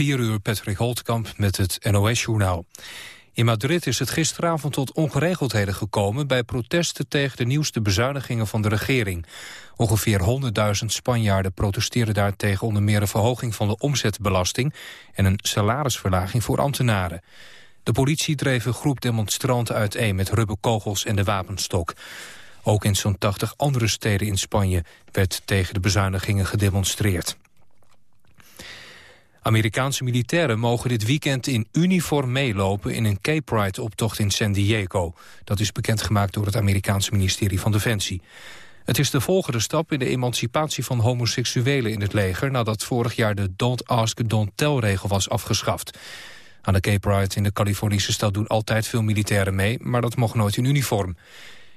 4 uur Patrick Holtkamp met het NOS-journaal. In Madrid is het gisteravond tot ongeregeldheden gekomen... bij protesten tegen de nieuwste bezuinigingen van de regering. Ongeveer 100.000 Spanjaarden protesteren daar tegen onder meer... een verhoging van de omzetbelasting... en een salarisverlaging voor ambtenaren. De politie dreef een groep demonstranten uiteen... met rubberkogels en de wapenstok. Ook in zo'n 80 andere steden in Spanje werd tegen de bezuinigingen gedemonstreerd. Amerikaanse militairen mogen dit weekend in uniform meelopen... in een Gay Pride-optocht in San Diego. Dat is bekendgemaakt door het Amerikaanse ministerie van Defensie. Het is de volgende stap in de emancipatie van homoseksuelen in het leger... nadat vorig jaar de Don't Ask, Don't Tell-regel was afgeschaft. Aan de Gay Pride in de Californische stad doen altijd veel militairen mee... maar dat mocht nooit in uniform.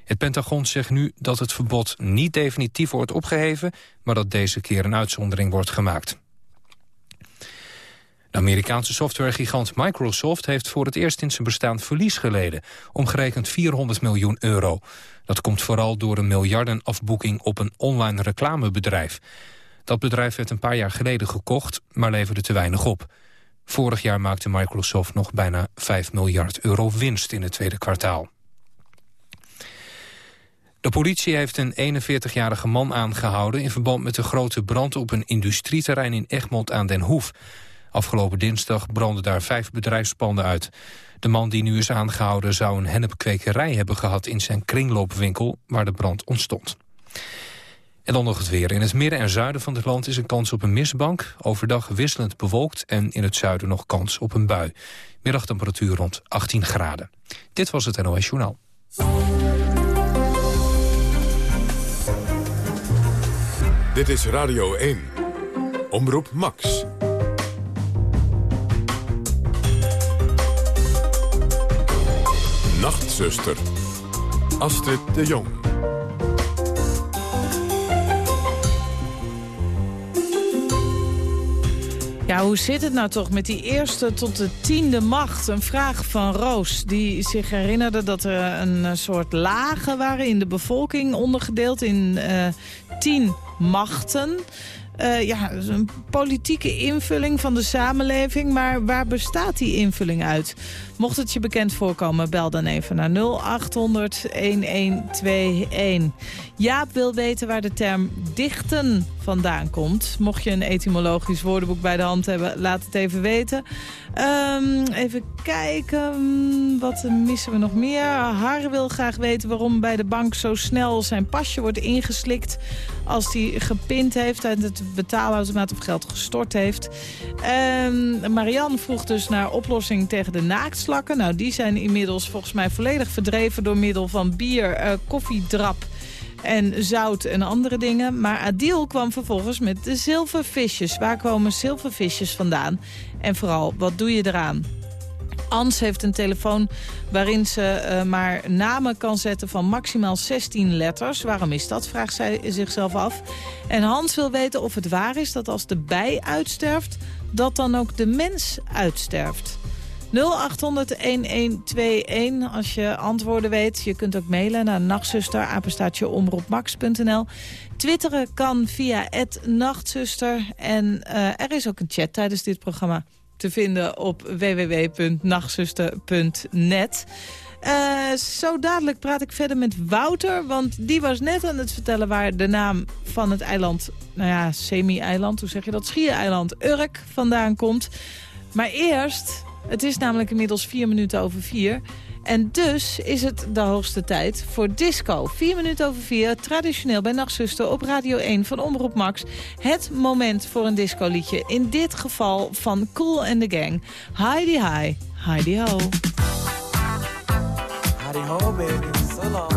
Het Pentagon zegt nu dat het verbod niet definitief wordt opgeheven... maar dat deze keer een uitzondering wordt gemaakt. De Amerikaanse softwaregigant Microsoft heeft voor het eerst in zijn bestaan verlies geleden, omgerekend 400 miljoen euro. Dat komt vooral door een miljardenafboeking op een online reclamebedrijf. Dat bedrijf werd een paar jaar geleden gekocht, maar leverde te weinig op. Vorig jaar maakte Microsoft nog bijna 5 miljard euro winst in het tweede kwartaal. De politie heeft een 41-jarige man aangehouden... in verband met de grote brand op een industrieterrein in Egmond aan den Hoef. Afgelopen dinsdag brandden daar vijf bedrijfspanden uit. De man die nu is aangehouden zou een hennepkwekerij hebben gehad... in zijn kringloopwinkel waar de brand ontstond. En dan nog het weer. In het midden en zuiden van het land is een kans op een mistbank. Overdag wisselend bewolkt en in het zuiden nog kans op een bui. Middagtemperatuur rond 18 graden. Dit was het NOS Journaal. Dit is Radio 1. Omroep Max. Nachtzuster. Astrid de Jong. Ja, hoe zit het nou toch met die eerste tot de tiende macht? Een vraag van Roos, die zich herinnerde dat er een soort lagen waren in de bevolking... ondergedeeld in uh, tien machten. Uh, ja, een politieke invulling van de samenleving. Maar waar bestaat die invulling uit? Mocht het je bekend voorkomen, bel dan even naar 0800-1121. Jaap wil weten waar de term dichten vandaan komt. Mocht je een etymologisch woordenboek bij de hand hebben, laat het even weten. Um, even kijken, wat missen we nog meer? Har wil graag weten waarom bij de bank zo snel zijn pasje wordt ingeslikt... als hij gepind heeft uit het betaalautomaat of geld gestort heeft. Um, Marianne vroeg dus naar oplossing tegen de Nou, die zijn inmiddels volgens mij volledig verdreven door middel van bier, uh, koffiedrap en zout en andere dingen. Maar Adil kwam vervolgens met de zilvervisjes. Waar komen zilvervisjes vandaan? En vooral, wat doe je eraan? Ans heeft een telefoon waarin ze uh, maar namen kan zetten van maximaal 16 letters. Waarom is dat, vraagt zij zichzelf af. En Hans wil weten of het waar is dat als de bij uitsterft... dat dan ook de mens uitsterft. 0800-1121 als je antwoorden weet. Je kunt ook mailen naar nachtzuster. Twitteren kan via nachtzuster. En uh, er is ook een chat tijdens dit programma te vinden op www.nachtzuster.net. Uh, zo dadelijk praat ik verder met Wouter, want die was net aan het vertellen waar de naam van het eiland, nou ja, semi-eiland, hoe zeg je dat, schiereiland Urk vandaan komt. Maar eerst het is namelijk inmiddels vier minuten over vier. En dus is het de hoogste tijd voor disco. Vier minuten over vier, traditioneel bij Nachtzuster op Radio 1 van Omroep Max. Het moment voor een discoliedje. In dit geval van Cool and the Gang. Heidi hi, Heidi ho. Heidi ho, baby, so.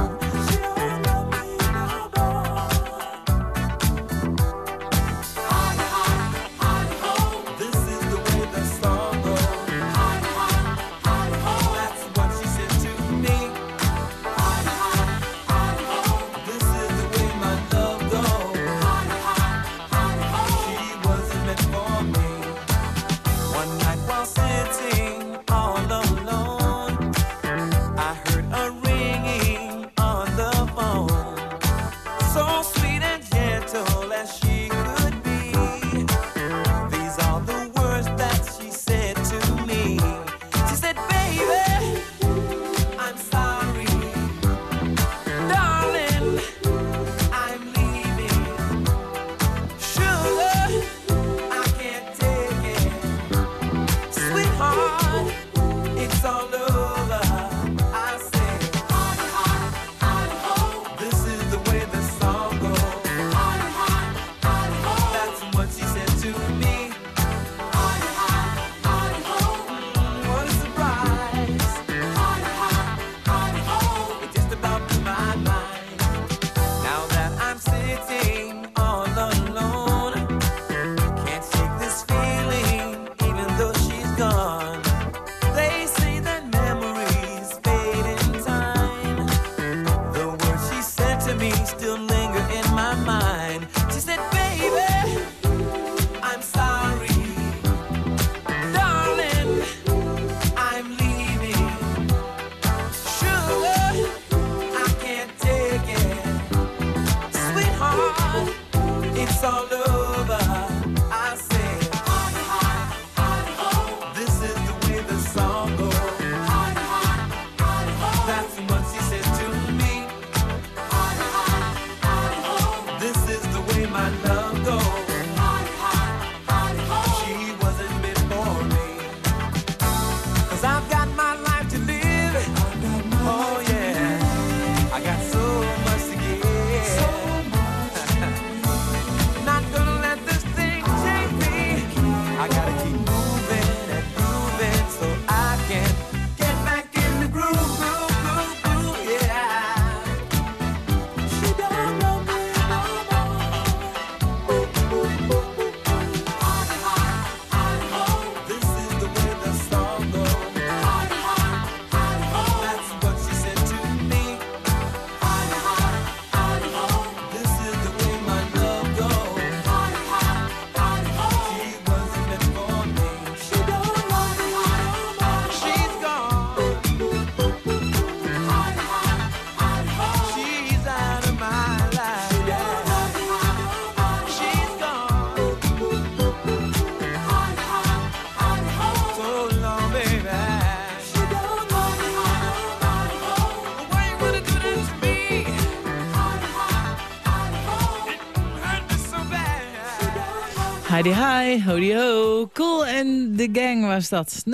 Heidi hi, hody ho. Cool en de gang was dat. 0800-1121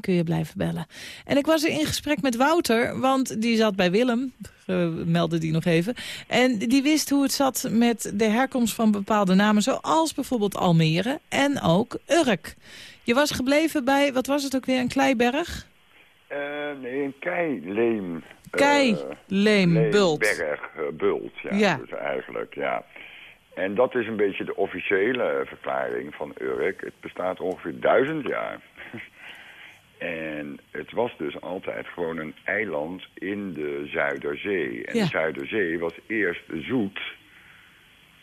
kun je blijven bellen. En ik was er in gesprek met Wouter, want die zat bij Willem. Uh, meldde die nog even. En die wist hoe het zat met de herkomst van bepaalde namen... zoals bijvoorbeeld Almere en ook Urk. Je was gebleven bij, wat was het ook weer, een Kleiberg? Uh, nee, een keileem. Keileem, uh, Bult. Berg, Bult, ja, ja. Dus eigenlijk, ja. En dat is een beetje de officiële verklaring van Urk. Het bestaat ongeveer duizend jaar. en het was dus altijd gewoon een eiland in de Zuiderzee. En Ja. de Zuiderzee was eerst zoet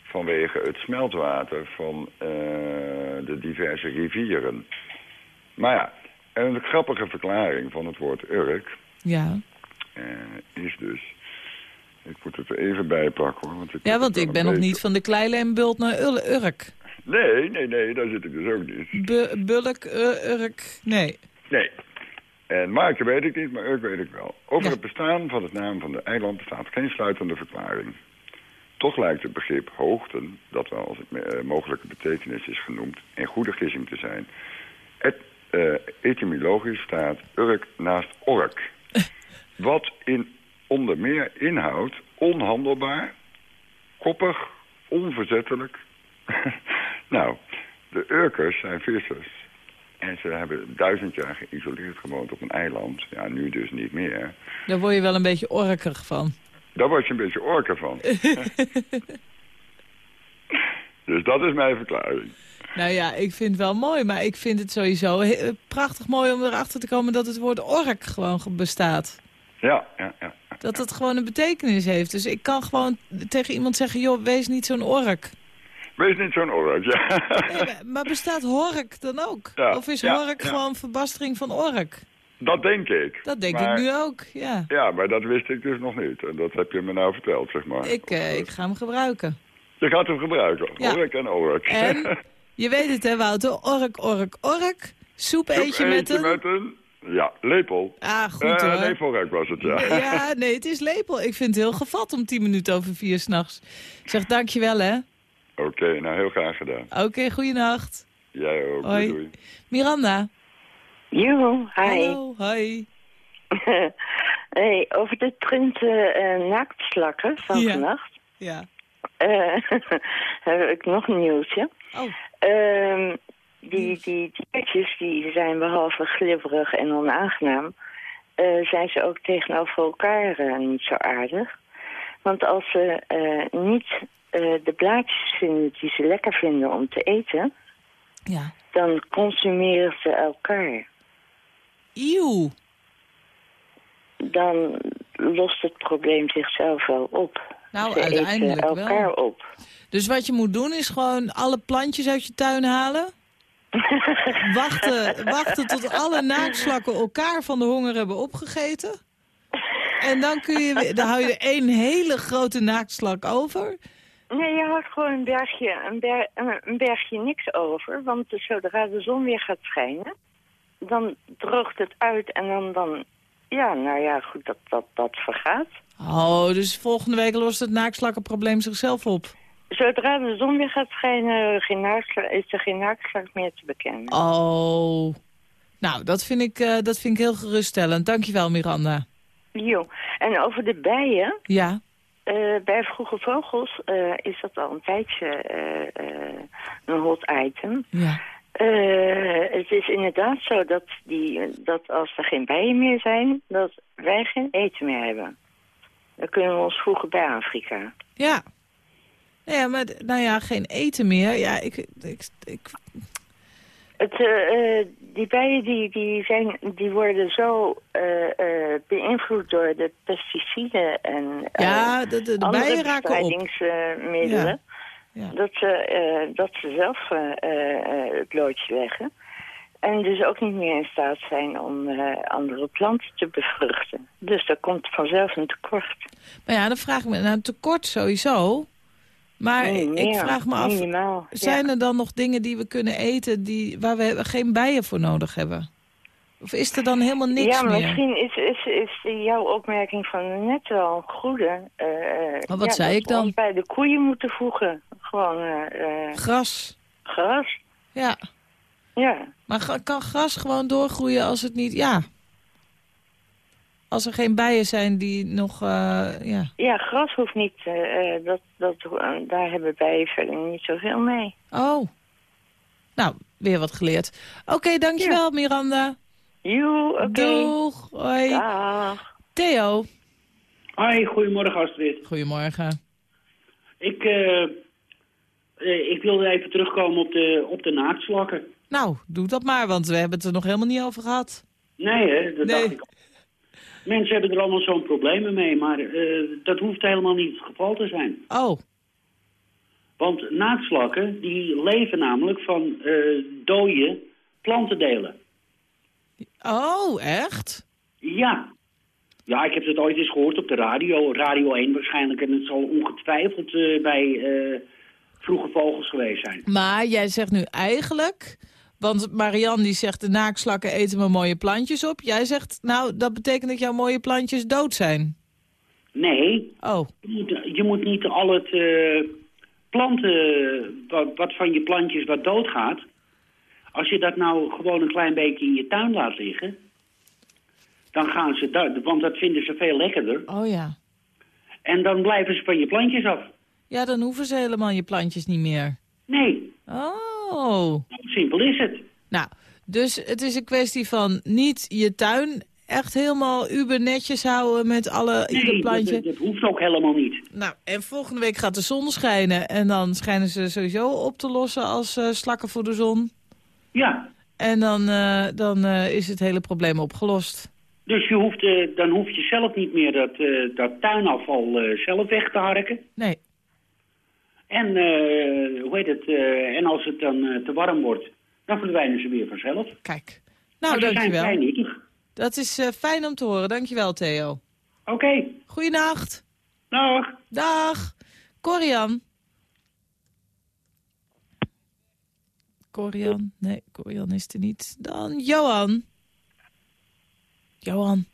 vanwege het smeltwater van eh, de diverse rivieren. Maar ja, een grappige verklaring van het woord Urk Ja. eh, is dus... Ik moet het er even bij pakken hoor. Want ik ja, want ik ben nog niet van de Kleileem, Bult naar Urk. Nee, nee, nee, daar zit ik dus ook niet. Bu- Bulk, uh, Urk, nee. Nee. En Marken weet ik niet, maar Urk weet ik wel. Over Ja. het bestaan van het naam van de eiland bestaat geen sluitende verklaring. Toch lijkt het begrip hoogten, dat wel als het eh, mogelijke betekenis is genoemd, een goede gissing te zijn. Eh, etymologisch staat Urk naast Ork. Wat in onder meer inhoudt onhandelbaar, koppig, onverzettelijk. nou, de Urkers zijn vissers. En ze hebben duizend jaar geïsoleerd gewoond op een eiland. Ja, nu dus niet meer. Daar word je wel een beetje orkig van. Daar word je een beetje orker van. dus dat is mijn verklaring. Nou ja, ik vind het wel mooi, maar ik vind het sowieso prachtig mooi om erachter te komen dat het woord ork gewoon ge- bestaat. Ja, ja, ja. Dat het gewoon een betekenis heeft. Dus ik kan gewoon tegen iemand zeggen, joh, wees niet zo'n ork. Wees niet zo'n ork, ja. Nee, maar, bestaat hork dan ook? Ja, of is ja, hork ja. gewoon verbastering van ork? Dat denk ik. Dat denk Maar- ik nu ook, ja. Ja, maar dat wist ik dus nog niet. En dat heb je me nou verteld, zeg maar. Ik, eh, ik ga hem gebruiken. Je gaat hem gebruiken. Ork en ork. En, je weet het hè Wouter, ork, ork, ork. Soep Soep eet je met een... met een... Ja, lepel. Ah, goed Eh, hoor. vooruit was het, ja. Ja, nee, het is lepel. Ik vind het heel gevat om tien minuten over vier s'nachts. Ik zeg dankjewel, hè. Oké, nou heel graag gedaan. Oké, goeienacht. Jij ook. Hoi. Doei, doei. Miranda. Jo, hi. Hallo, hoi. hey, over de print eh naaktslakken van Ja. vannacht Ja. eh, heb ik nog een nieuwtje. Oh, Ehm, die, die diertjes die zijn behalve glibberig en onaangenaam... eh, zijn ze ook tegenover elkaar eh, niet zo aardig. Want als ze eh, niet de blaadjes vinden die ze lekker vinden om te eten... ja. dan consumeren ze elkaar. Eeuw. Dan lost het probleem zichzelf wel op. Nou, ze uiteindelijk eten wel. elkaar op. Dus wat je moet doen is gewoon alle plantjes uit je tuin halen. wachten, wachten tot alle naaktslakken elkaar van de honger hebben opgegeten. En dan, kun je, dan hou je er één hele grote naaktslak over. Nee, je houdt gewoon een bergje, een, ber- een bergje niks over. Want zodra de zon weer gaat schijnen, dan droogt het uit en dan, dan ja, nou ja, goed, dat, dat, dat vergaat. Oh, dus volgende week lost het naaktslakkenprobleem zichzelf op. Zodra de zon weer gaat schijnen, geen is er geen naaktslak meer te bekennen. Oh. Nou, dat vind ik, eh, dat vind ik heel geruststellend. Dankjewel, Miranda. Jo. En over de bijen, Ja. eh, bij Vroege Vogels eh, is dat al een tijdje een hot item. Ja. Het is inderdaad zo dat, die, dat als er geen bijen meer zijn, dat wij geen eten meer hebben. Dan kunnen we ons voegen bij Afrika. Ja. Ja, maar nou ja, geen eten meer. Ja, ik, ik, ik, Het, eh, eh, die bijen die, die, zijn, die worden zo eh, beïnvloed door de pesticiden en ja, de, de, de andere bijen raken op. bestrijdingsmiddelen. Ja. Dat, ze, dat ze zelf het loodje leggen. En dus ook niet meer in staat zijn om andere planten te bevruchten. Dus er komt vanzelf een tekort. Maar ja, dan vraag ik me, nou, een tekort sowieso. Maar Nee, ik vraag me af, Minimaal. zijn ja. er dan nog dingen die we kunnen eten die, waar we geen bijen voor nodig hebben? Of is er dan helemaal niks ja, meer? misschien is, is, is jouw opmerking van net wel een goede. eh, eh, Maar wat ja, zei ik we dan? ons bij de koeien moeten voegen. Gewoon eh, Gras. gras. Ja. Ja. Maar kan gras gewoon doorgroeien als het niet... Ja. Als er geen bijen zijn die nog... eh, ja. ja, gras hoeft niet. eh, eh, dat, dat, daar hebben wij verder niet zoveel mee. Oh. Nou, weer wat geleerd. Oké, dankjewel Miranda. Joe, oké. Doeg. Hoi. Dag. Theo. Hoi, goedemorgen Astrid. Goedemorgen. Ik, eh, eh, ik wilde even terugkomen op de, op de naaktslakken. Nou, doe dat maar, want we hebben het er nog helemaal niet over gehad. Nee, hè, dat Nee. dacht ik. Mensen hebben er allemaal zo'n problemen mee, maar eh, dat hoeft helemaal niet het geval te zijn. Oh, Want naaktslakken, die leven namelijk van eh dode plantendelen. oh, echt? Ja. Ja, ik heb het ooit eens gehoord op de radio. Radio 1 waarschijnlijk. En het zal ongetwijfeld eh, bij Vroege Vogels geweest zijn. Maar jij zegt nu eigenlijk... Want Marianne die zegt de naakslakken eten me mooie plantjes op. Jij zegt, nou, dat betekent dat jouw mooie plantjes dood zijn. Nee, Oh, je moet, je moet niet al het eh, planten, wat, wat van je plantjes wat doodgaat... Als je dat nou gewoon een klein beetje in je tuin laat liggen... dan gaan ze, dood, want dat vinden ze veel lekkerder. oh ja. En dan blijven ze van je plantjes af. Ja, dan hoeven ze helemaal je plantjes niet meer. Nee, Oh. Zo simpel is het. Nou, dus het is een kwestie van niet je tuin echt helemaal uber netjes houden met alle, ieder Nee, dat, dat hoeft ook helemaal niet. Nou, en volgende week gaat de zon schijnen. En dan schijnen ze sowieso op te lossen als eh, slakken voor de zon. Ja, En dan, eh, dan eh, is het hele probleem opgelost. dus je hoeft, dan hoef je zelf niet meer dat, dat tuinafval zelf weg te harken. Nee. En, eh, hoe heet het, eh, en als het dan eh, te warm wordt, dan verdwijnen ze weer vanzelf. Kijk. Nou, Maar zijn dankjewel. nuttig. Dat is eh, fijn om te horen. Dankjewel, Theo. Oké, Goeienacht. dag. Dag. Corian. Corian. Nee, Corian is er niet. Dan Johan. Johan.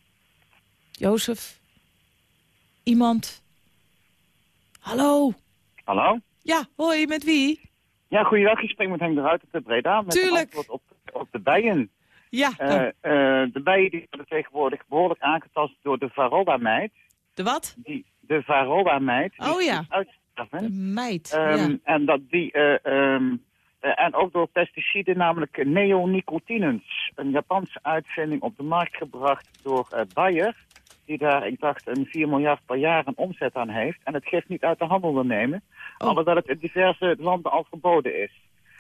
Jozef. Iemand. Hallo. Hallo? Ja, hoi, met wie? Ja, goeiedag. Ik spreek met Henk de Ruiter te Breda. Met Tuurlijk. een antwoord op, op de bijen. Ja, Eh, nou, eh, de bijen die worden tegenwoordig behoorlijk aangetast door de Varroa-meid. de wat? Die, de Varroa-meid. Oh ja. De meid. Ja. En dat die... eh, ehm, eh, en ook door pesticiden, namelijk neonicotinens. Een Japanse uitvinding op de markt gebracht door Bayer. Die daar, ik dacht, een 4 miljard per jaar een omzet aan heeft. En het gift niet uit de handel wil nemen. Oh. Alhoewel het in diverse landen al verboden is.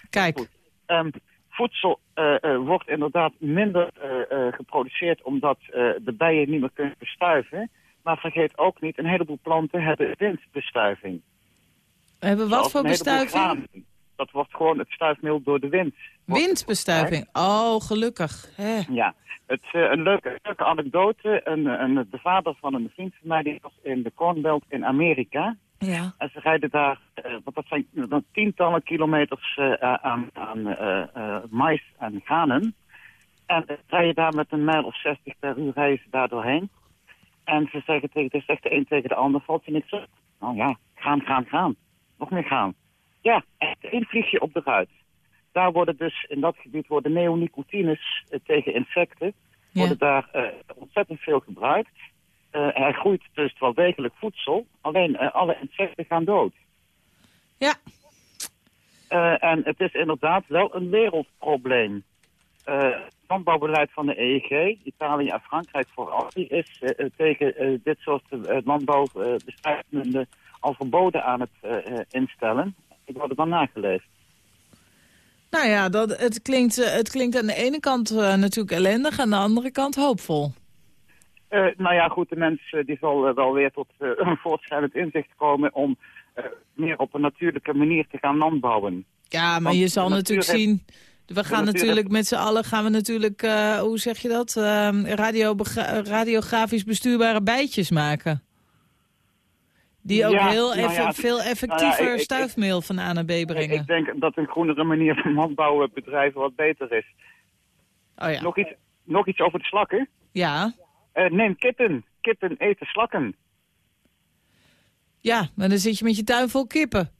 Kijk. Goed. Ehm, voedsel eh, eh, wordt inderdaad minder eh, geproduceerd omdat de bijen niet meer kunnen bestuiven. Maar vergeet ook niet, een heleboel planten hebben windbestuiving. We hebben wat Zoals voor bestuiving? Dat wordt gewoon het stuifmeel door de wind. Windbestuiving. Oh, gelukkig. Hè. Ja, het, eh, een leuke, leuke anekdote. Een, een, de vader van een vriend van mij die was in de Corn Belt in Amerika. Ja. En ze rijden daar, eh, want dat zijn dan tientallen kilometers eh, aan, aan mais en granen. En uh, rijden daar met een mijl of 60 per uur rijden ze daar doorheen. En ze zeggen tegen, zegt de een tegen de ander, valt je niks op? Nou ja, gaan, gaan, gaan. Nog meer gaan. Ja, één vliegje op de ruit. Daar worden dus, in dat gebied worden neonicotines eh, tegen insecten, Ja. worden daar eh, ontzettend veel gebruikt. Eh, er groeit dus wel degelijk voedsel, alleen alle insecten gaan dood. Ja. En het is inderdaad wel een wereldprobleem. Het landbouwbeleid van de EEG, Italië en Frankrijk vooral, die is tegen dit soort uh, landbouwbestrijdende al verboden aan het instellen. Die worden dan nageleefd. Nou ja, dat, het, klinkt, eh, het klinkt aan de ene kant eh, natuurlijk ellendig, aan de andere kant hoopvol. Eh, nou ja, goed, de mens eh, die zal wel weer tot een voortschrijdend inzicht komen om meer op een natuurlijke manier te gaan landbouwen. Ja, maar Want je zal natuurlijk natuur zien... We gaan natuur natuurlijk met z'n allen, gaan we natuurlijk, hoe zeg je dat? Ehm, radiografisch bestuurbare bijtjes maken. Die ook Ja, heel nou ja, veel effectiever ik- ik- stuifmeel van A naar B brengen. ik denk dat een groenere manier van landbouwen bedrijven wat beter is. oh ja. Nog iets, nog iets over de slakken. Ja. Eh, neem kippen. Kippen eten slakken. Ja, maar dan zit je met je tuin vol kippen.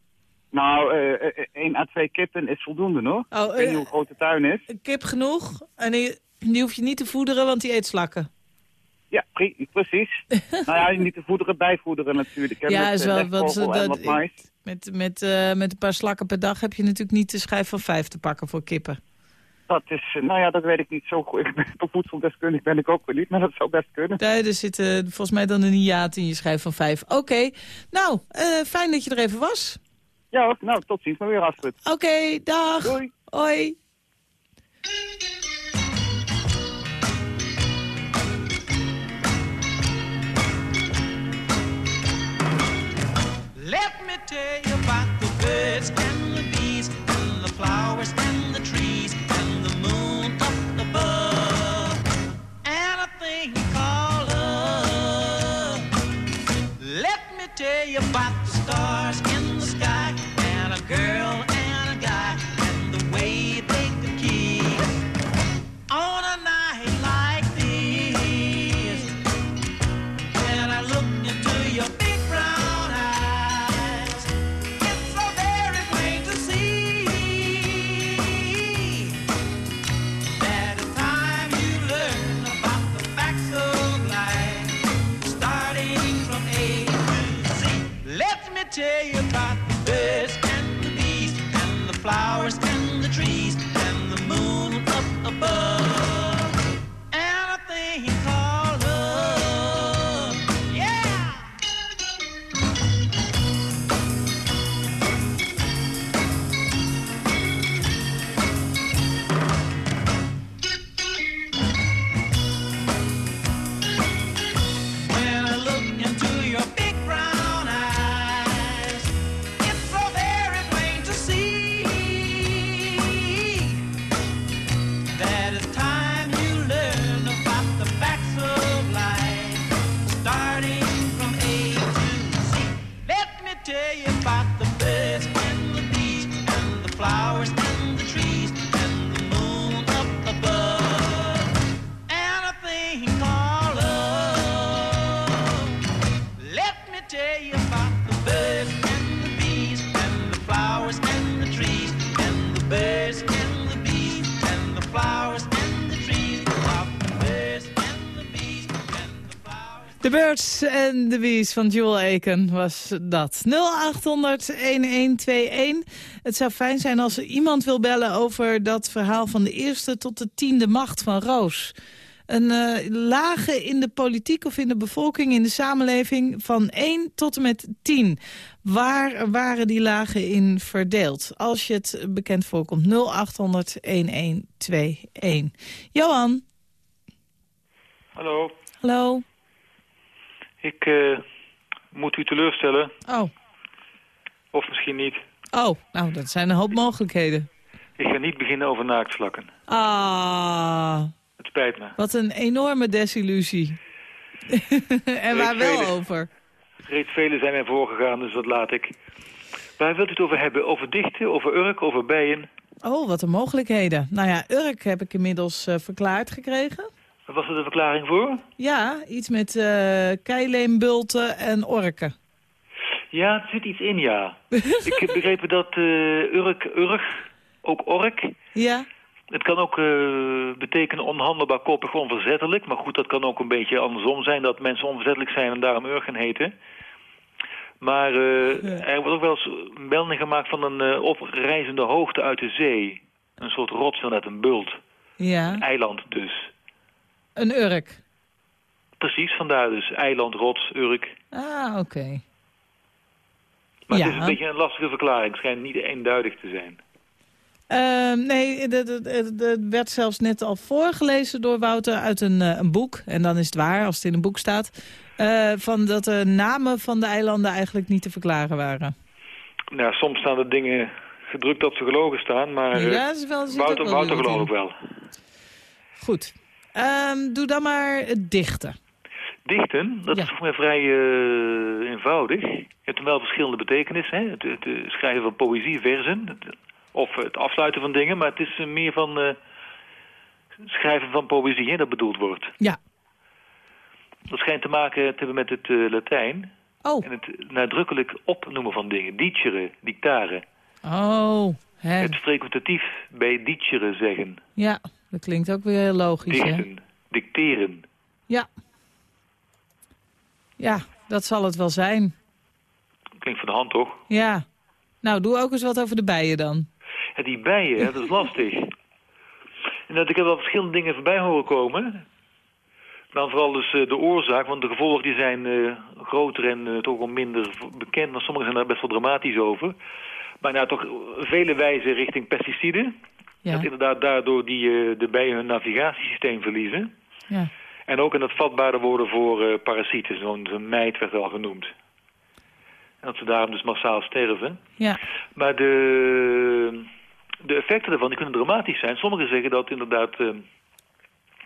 Nou, eh, eh, één à twee kippen is voldoende, hoor. Oh, Ik weet niet eh, hoe groot de tuin is. Een kip genoeg en die, die hoef je niet te voederen, want die eet slakken. Ja, pre- precies. nou ja, niet te voederen, bijvoederen natuurlijk. hè, Ja, met, is eh, wel wat en dat-. Met, met, eh, met een paar slakken per dag heb je natuurlijk niet de schijf van vijf te pakken voor kippen. Dat is, eh, nou ja, dat weet ik niet zo goed. Ik ben voedseldeskundig ben ik ook weer niet, maar dat zou best kunnen. Nee, er zit eh, volgens mij dan een hiaat in je schijf van vijf. Oké, nou, eh, fijn dat je er even was. Ja, nou, tot ziens maar weer, Astrid. Oké, dag. Doei. Hoi. Let me tell you about the birds and the bees and the flowers and the trees and the moon up above and a thing called love. Let me tell you about the stars And the Bees van Jewel Aiken was dat. 0800-1121. Het zou fijn zijn als er iemand wil bellen over dat verhaal van de eerste tot de tiende macht van Roos. Een eh, lage in de politiek of in de bevolking, in de samenleving van 1 tot en met 10. Waar waren die lagen in verdeeld? Als je het bekend voorkomt, 0800-1121. Johan, Hallo, hallo. Ik eh, moet u teleurstellen, Oh, of misschien niet. Oh, nou, dat zijn een hoop mogelijkheden. Ik ga niet beginnen over naaktslakken. Ah, Het spijt me. wat een enorme desillusie. en waar wel vele. over? Reeds velen zijn mij voorgegaan, dus dat laat ik. Waar wilt u het over hebben? Over dichten, over urk, over bijen? Oh, wat een mogelijkheden. Nou ja, Urk heb ik inmiddels eh, verklaard gekregen. Wat was er de verklaring voor? Ja, iets met keileembulten en orken. Ja, er zit iets in, ja. ik heb begrepen dat eh, urk, urg, ook ork... Ja, Het kan ook eh, betekenen onhandelbaar, koppig, onverzettelijk. Maar goed, dat kan ook een beetje andersom zijn, dat mensen onverzettelijk zijn en daarom urgen heten. Maar er wordt ook wel eens melding gemaakt van een eh, oprijzende hoogte uit de zee. Een soort rots, net een bult. ja. Een eiland dus. Een Urk. Precies, vandaar dus. Eiland, rots, urk. Ah, oké. Maar Ja. het is een beetje een lastige verklaring. Het schijnt niet eenduidig te zijn. Ehm, nee, het- werd zelfs net al voorgelezen door Wouter uit een, eh, een boek. En dan is het waar, als het in een boek staat. eh, van dat de namen van de eilanden eigenlijk niet te verklaren waren. Nou, soms staan er dingen gedrukt dat ze gelogen staan, maar eh, Ja, is wel- Wouter, Wouter geloof ik wel. Goed. Ehm, doe dan maar dichten. Dichten, dat Ja. is volgens mij vrij eh, eenvoudig. Je hebt wel verschillende betekenissen. Hè? Het, het, eh, schrijven van poëzie, verzen. of het afsluiten van dingen. Maar het is eh, meer van... eh, schrijven van poëzie, hè, dat bedoeld wordt. Ja. Dat schijnt te maken te hebben met het Latijn. Oh. En het nadrukkelijk opnoemen van dingen. Dicere, dictare. Oh, hè. Het frequentatief bij dicere zeggen. Ja, dat klinkt ook weer heel logisch, hè? Dichten, dicteren. Ja. Ja, dat zal het wel zijn. Klinkt van de hand, toch? Ja. Nou, doe ook eens wat over de bijen dan. Ja, die bijen, hè, dat is lastig. En dat ik heb wel verschillende dingen voorbij horen komen. Dan vooral dus eh, de oorzaak, want de gevolgen die zijn eh, groter en eh, toch wel minder bekend. Maar sommige zijn daar best wel dramatisch over. Maar nou, toch vele wijzen richting pesticiden. Ja. Dat inderdaad daardoor die, eh, de bijen hun navigatiesysteem verliezen. Ja. En ook in het vatbaarder worden voor eh, parasieten. Zo'n zo'n mijt werd al genoemd. En dat ze daarom dus massaal sterven. Ja. Maar de, de effecten daarvan die kunnen dramatisch zijn. Sommigen zeggen dat inderdaad eh,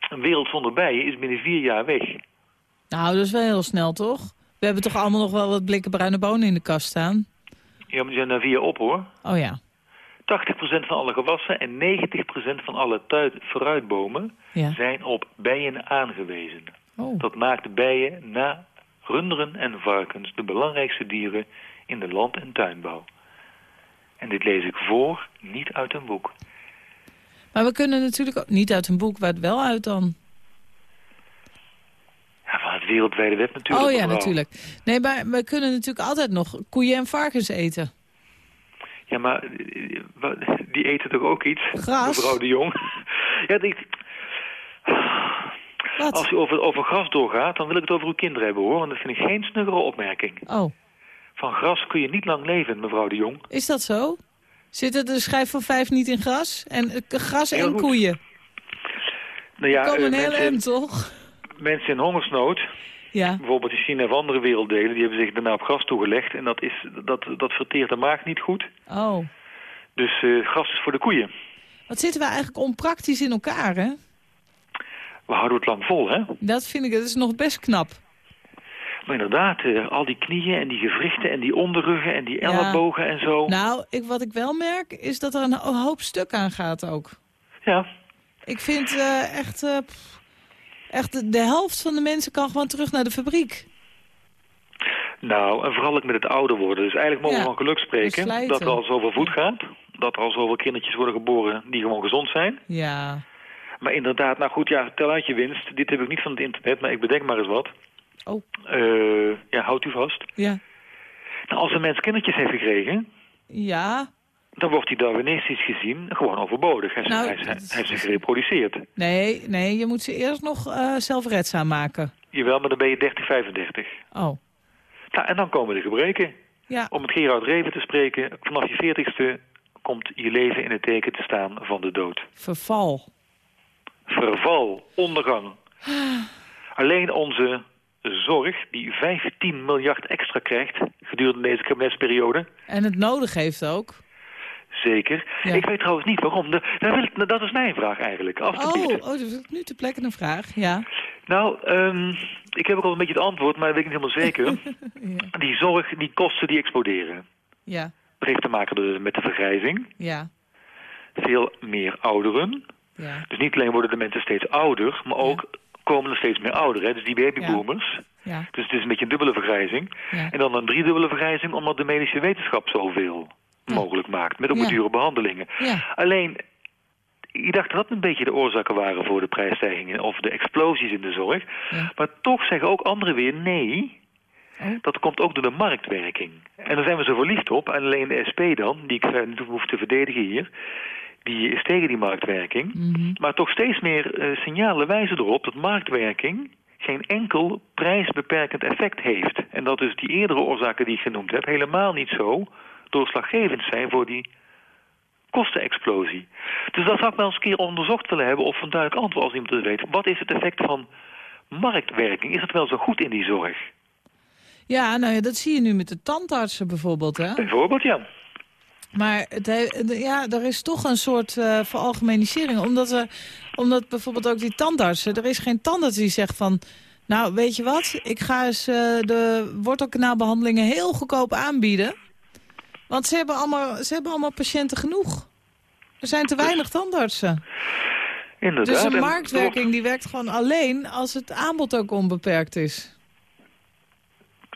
een wereld zonder bijen is binnen vier jaar weg. Nou, dat is wel heel snel, toch? We hebben toch allemaal nog wel wat blikken bruine bonen in de kast staan? Ja, maar die zijn na vier op hoor. Oh ja. 80% van alle gewassen en 90% van alle tuit, fruitbomen Ja. zijn op bijen aangewezen. Oh. Dat maakt bijen na runderen en varkens de belangrijkste dieren in de land- en tuinbouw. En dit lees ik voor, niet uit een boek. Maar we kunnen natuurlijk ook niet uit een boek, waar het wel uit dan? Ja, van het wereldwijde web natuurlijk. oh ja, natuurlijk. Nee, maar we kunnen natuurlijk altijd nog koeien en varkens eten. Ja, maar eh, die eten toch ook iets? Gras? Mevrouw de Jong. ja, die... Wat? Als u over, over gras doorgaat, dan wil ik het over uw kinderen hebben hoor. Want dat vind ik geen snuggere opmerking. Oh, Van gras kun je niet lang leven, mevrouw de Jong. is dat zo? Zitten de schijf van vijf niet in gras? En eh, gras en koeien? Nou ja, Komen eh, een mensen, eind, toch? mensen in hongersnood, Ja. bijvoorbeeld in China of andere werelddelen, die hebben zich daarna op gras toegelegd. En dat, is, dat, dat verteert de maag niet goed. Oh. Dus eh, gras is voor de koeien. Wat zitten we eigenlijk onpraktisch in elkaar, hè? We houden het lang vol, hè? Dat vind ik, dat is nog best knap. Maar inderdaad, eh, al die knieën en die gewrichten en die onderruggen en die ellebogen en zo. Nou, ik, wat ik wel merk, is dat er een ho- hoop stuk aan gaat ook. Ja, Ik vind eh, echt, pff, echt de, helft van de mensen kan gewoon terug naar de fabriek. Nou, en vooral ook met het ouder worden. Dus eigenlijk mogen Ja, we van geluk spreken slijten. dat er al zoveel voet gaat. Dat er al zoveel kindertjes worden geboren die gewoon gezond zijn. Ja. Maar inderdaad, nou goed, ja, tel uit je winst. Dit heb ik niet van het internet, maar ik bedenk maar eens wat. Oh. Eh, ja, houdt u vast. Ja. Nou, als een mens kindertjes heeft gekregen, Ja. Dan wordt hij darwinistisch gezien gewoon overbodig. Hij, Nou, hij, is zich gereproduceerd. Nee, nee, je moet ze eerst nog eh zelfredzaam maken. Jawel, maar dan ben je 30, 35. Oh. Nou, en dan komen de gebreken. Ja. Om het Gerard Reven te spreken, vanaf je 40ste komt je leven in het teken te staan van de dood. Verval. Verval, ondergang. Alleen onze zorg, die 15 miljard extra krijgt gedurende deze kabinetsperiode, En het nodig heeft ook. Zeker. Ja. Ik weet trouwens niet waarom. De- daar wil ik, dat is mijn vraag eigenlijk. Oh, Alsjeblieft. oh, dat is nu ter plekke een vraag. Ja. Nou, ehm, ik heb ook al een beetje het antwoord, maar dat weet ik niet helemaal zeker. Ja. Die zorg, die kosten, die exploderen. Ja. Dat heeft te maken dus met de vergrijzing. Ja. Veel meer ouderen. Ja. Dus niet alleen worden de mensen steeds ouder, maar ook komen er steeds meer ouderen. Hè? Dus die babyboomers. Ja. Dus het is een beetje een dubbele vergrijzing. Ja. En dan een driedubbele vergrijzing omdat de medische wetenschap zoveel mogelijk maakt. Met ook met dure behandelingen. Alleen, ik dacht dat dat een beetje de oorzaken waren voor de prijsstijgingen of de explosies in de zorg. Ja. Maar toch zeggen ook anderen weer nee. Oh. Dat komt ook door de marktwerking. En daar zijn we zo verliefd op. En alleen de SP dan, die ik verder niet hoef te verdedigen hier... die is tegen die marktwerking. Mhm. Maar toch steeds meer eh, signalen wijzen erop dat marktwerking geen enkel prijsbeperkend effect heeft. En dat dus die eerdere oorzaken die ik genoemd heb helemaal niet zo doorslaggevend zijn voor die kostenexplosie. Dus dat zou ik wel eens een keer onderzocht willen hebben of een duidelijk antwoord als iemand het weet. Wat is het effect van marktwerking? Is het wel zo goed in die zorg? Ja, nou ja, dat zie je nu met de tandartsen bijvoorbeeld, hè? Bijvoorbeeld, ja. Maar het ja, er is toch een soort eh veralgemenisering. Omdat, er, omdat bijvoorbeeld ook die tandartsen... Er is geen tandarts die zegt van... Nou, weet je wat? Ik ga eens eh, de wortelkanaalbehandelingen heel goedkoop aanbieden. Want ze hebben, allemaal, ze hebben allemaal patiënten genoeg. Er zijn te weinig tandartsen. Inderdaad. Dus een En marktwerking die werkt gewoon alleen als het aanbod ook onbeperkt is.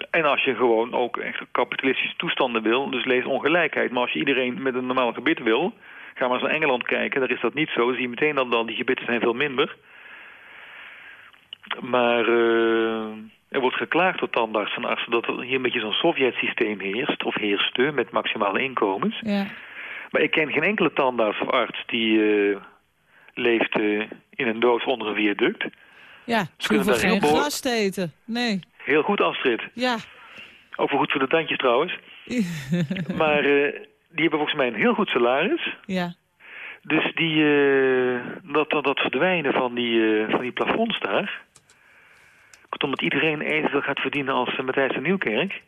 En als je gewoon ook echt kapitalistische toestanden wil, dus lees ongelijkheid. Maar als je iedereen met een normaal gebit wil, ga maar eens naar Engeland kijken, daar is dat niet zo. Dan zie je meteen dat dan die gebitten zijn veel minder. Maar eh, er wordt geklaagd door tandartsen en artsen dat er hier een beetje zo'n Sovjet-systeem heerst, of heerste, met maximale inkomens. Ja. Maar ik ken geen enkele tandarts of arts die eh, leeft eh, in een doos onder een viaduct. Ja, Ze ze kunnen daar heel geen gras te eten. Nee. Heel goed, Astrid. Ja. Ook wel goed voor de tandjes trouwens. Maar eh, die hebben volgens mij een heel goed salaris. ja. Dus die, dat, dat, dat verdwijnen van die, van die plafonds daar... Kortom, dat iedereen evenveel gaat verdienen als Matthijs van Nieuwkerk...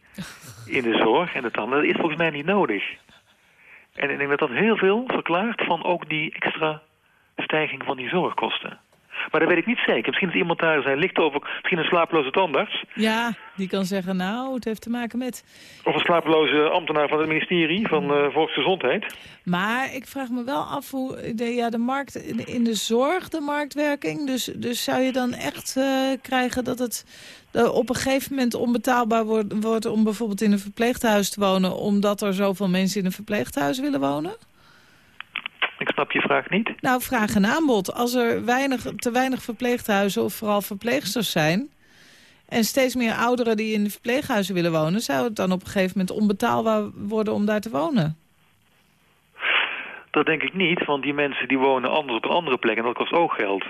in de zorg en de tanden, dat is volgens mij niet nodig. En ik denk dat dat heel veel verklaart van ook die extra stijging van die zorgkosten. Maar dat weet ik niet zeker. Misschien is iemand daar zijn licht over, misschien een slapeloze tandarts... ja, die kan zeggen, nou, het heeft te maken met... of een slapeloze ambtenaar van het ministerie van eh, Volksgezondheid... Maar ik vraag me wel af hoe de, ja, de markt in- de zorg, de marktwerking. Dus, dus zou je dan echt eh, krijgen dat het op een gegeven moment onbetaalbaar wordt, wordt om bijvoorbeeld in een verpleeghuis te wonen, omdat er zoveel mensen in een verpleeghuis willen wonen? Ik snap je vraag niet. Nou, vraag en aanbod. Als er weinig, te weinig verpleeghuizen of vooral verpleegsters zijn... en steeds meer ouderen die in de verpleeghuizen willen wonen... zou het dan op een gegeven moment onbetaalbaar worden om daar te wonen? Dat denk ik niet, want die mensen die wonen anders op een andere plek en dat kost ook geld.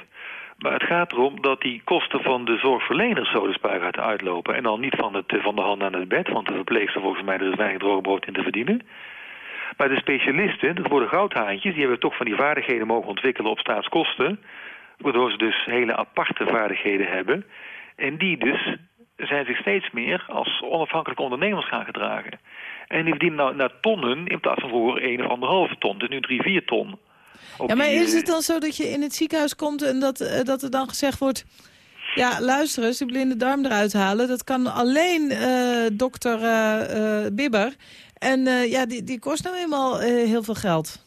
Maar het gaat erom dat die kosten van de zorgverleners zo de spuigaten uitlopen. En dan niet van, het, van de hand aan het bed, want de verpleegster volgens mij er is weinig droog brood in te verdienen. Maar de specialisten, dat worden goudhaantjes, die hebben toch van die vaardigheden mogen ontwikkelen op staatskosten. Waardoor ze dus hele aparte vaardigheden hebben. En die dus zijn zich steeds meer als onafhankelijke ondernemers gaan gedragen. En die verdienen nou naar tonnen in plaats van vroeger 1 of anderhalve ton. Dus nu 3, 4 ton. Op Ja, maar die, is eh, het dan zo dat je in het ziekenhuis komt en dat, eh, dat er dan gezegd wordt... Ja, luister eens, die blinde darm eruit halen. Dat kan alleen eh, dokter eh, eh, Bibber. En eh, ja, die, die kost nou eenmaal eh, heel veel geld.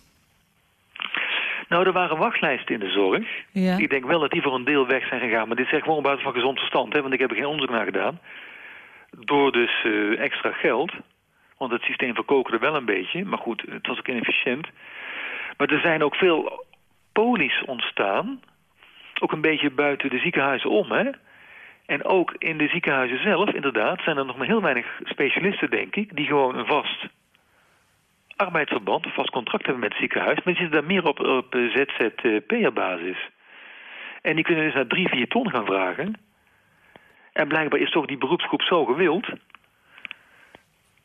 Nou, er waren wachtlijsten in de zorg. Ja. Ik denk wel dat die voor een deel weg zijn gegaan. Maar dit zegt gewoon buiten van gezond verstand, hè, want ik heb er geen onderzoek naar gedaan. Door dus eh, extra geld. Want het systeem verkokerde wel een beetje. Maar goed, het was ook inefficiënt. Maar er zijn ook veel polies ontstaan. Ook een beetje buiten de ziekenhuizen om, hè. En ook in de ziekenhuizen zelf, inderdaad, zijn er nog maar heel weinig specialisten, denk ik... die gewoon een vast arbeidsverband, een vast contract hebben met het ziekenhuis. Maar die zitten daar meer op, op ZZP'er-basis. En die kunnen dus naar drie, vier ton gaan vragen. En blijkbaar is toch die beroepsgroep zo gewild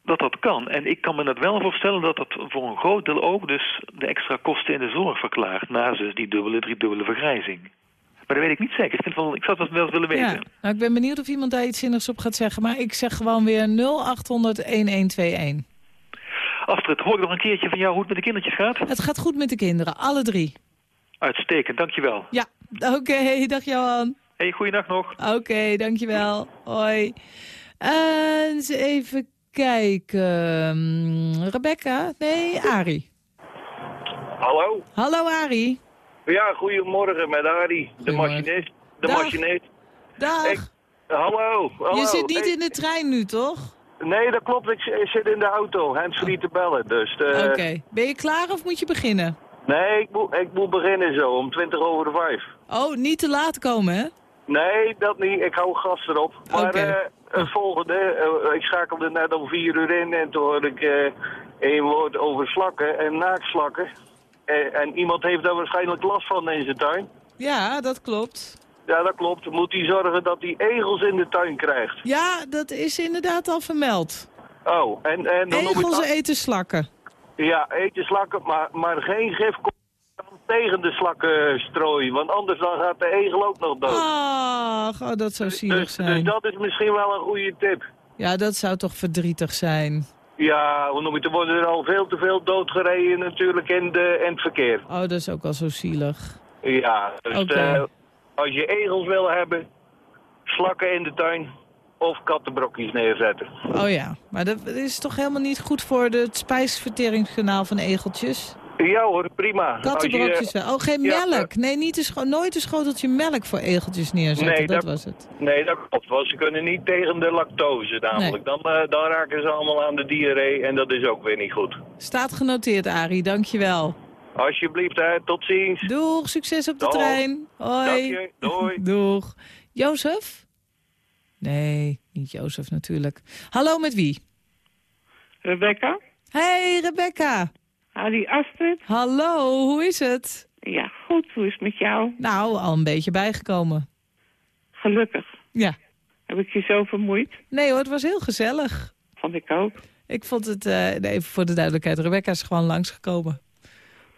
dat dat kan. En ik kan me dat wel voorstellen dat dat voor een groot deel ook dus de extra kosten in de zorg verklaart. Naast dus die dubbele, driedubbele vergrijzing. Maar dat weet ik niet zeker. Ik, vind wel, ik zou het wel eens willen weten. Ja, nou, ik ben benieuwd of iemand daar iets zinnigs op gaat zeggen. Maar ik zeg gewoon weer 0800-1121. Astrid, hoor ik nog een keertje van jou hoe het met de kindertjes gaat? Het gaat goed met de kinderen, alle drie. Uitstekend, dankjewel. Ja, oké, dag Johan. Hey, goeiedag nog. Oké, dankjewel. Hoi. Eh, eens even kijken. Rebecca? Nee, Ari. Hallo? Hallo Ari. Ja, goedemorgen met Arie, de machinist. De Dag. machinist. Dag. Ik- Hallo, hallo. Je zit niet in de trein nu, toch? Nee, dat klopt. Ik, ik zit in de auto, handsfree te bellen. Dus, eh, Oké. Ben je klaar of moet je beginnen? Nee, ik moet, ik moet beginnen zo, om 20 over de 5. Oh, niet te laat komen, hè? Nee, dat niet. Ik hou gas erop. Maar Oké. eh, het volgende, eh, ik schakelde net om 4 uur in en toen hoorde ik een woord over slakken en naakslakken. Eh, en iemand heeft daar waarschijnlijk last van in zijn tuin. Ja, dat klopt. Ja, dat klopt. Moet hij zorgen dat hij egels in de tuin krijgt. Ja, dat is inderdaad al vermeld. Oh, en, en dan Egels dat- eten slakken. Ja, je slakken, maar, maar geen gif tegen de slakken strooien. Want anders dan gaat de egel ook nog dood. Ach, oh, dat zou zielig dus, dus zijn. dat is misschien wel een goede tip. Ja, dat zou toch verdrietig zijn. Ja, hoe noem je het? Er worden er al veel te veel doodgereden natuurlijk in, de, in het verkeer. Oh, dat is ook wel zo zielig. Ja, dus eh, als je egels wil hebben, slakken in de tuin of kattenbrokjes neerzetten. Oh ja, maar dat is toch helemaal niet goed voor de- het spijsverteringskanaal van egeltjes? Ja hoor, prima. Kattenbrokjes wel. Oh, geen Ja, melk. Nee, niet een nooit een schoteltje melk voor egeltjes neerzetten. Nee, dat dat- was het. Nee, dat klopt. Want ze kunnen niet tegen de lactose namelijk. Dan, eh, dan raken ze allemaal aan de diarree en dat is ook weer niet goed. Staat genoteerd, Arie. Dankjewel. Alsjeblieft, hè. tot ziens. Doeg, succes op de trein. Hoi. Dank je, doei. Doeg. Jozef? Nee, niet Jozef natuurlijk. Hallo, met wie? Rebecca? Hey, Rebecca. Hallo Astrid? Hallo, hoe is het? Ja, goed. Hoe is het met jou? Nou, al een beetje bijgekomen. Gelukkig. Ja. Heb ik je zo vermoeid? Nee hoor, het was heel gezellig. Vond ik ook. Ik vond het, eh, even voor de duidelijkheid, Rebecca is gewoon langsgekomen.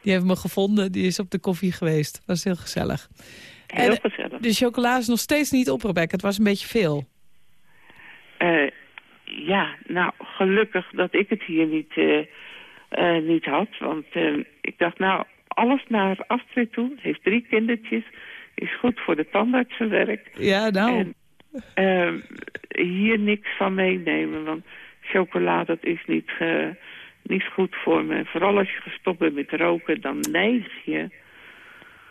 Die heeft me gevonden, die is op de koffie geweest. was heel gezellig. Heel En, gezellig. De chocola is nog steeds niet op, Rebecca. Het was een beetje veel. Eh, ja, nou, gelukkig dat ik het hier niet, eh, eh, niet had. Want eh, ik dacht, nou, alles naar Astrid toe. Heeft drie kindertjes. Is goed voor de tandartsenwerk. Ja, nou. En eh, hier niks van meenemen. Want chocola, dat is niet, niet goed voor me. Vooral als je gestopt bent met roken, dan neig je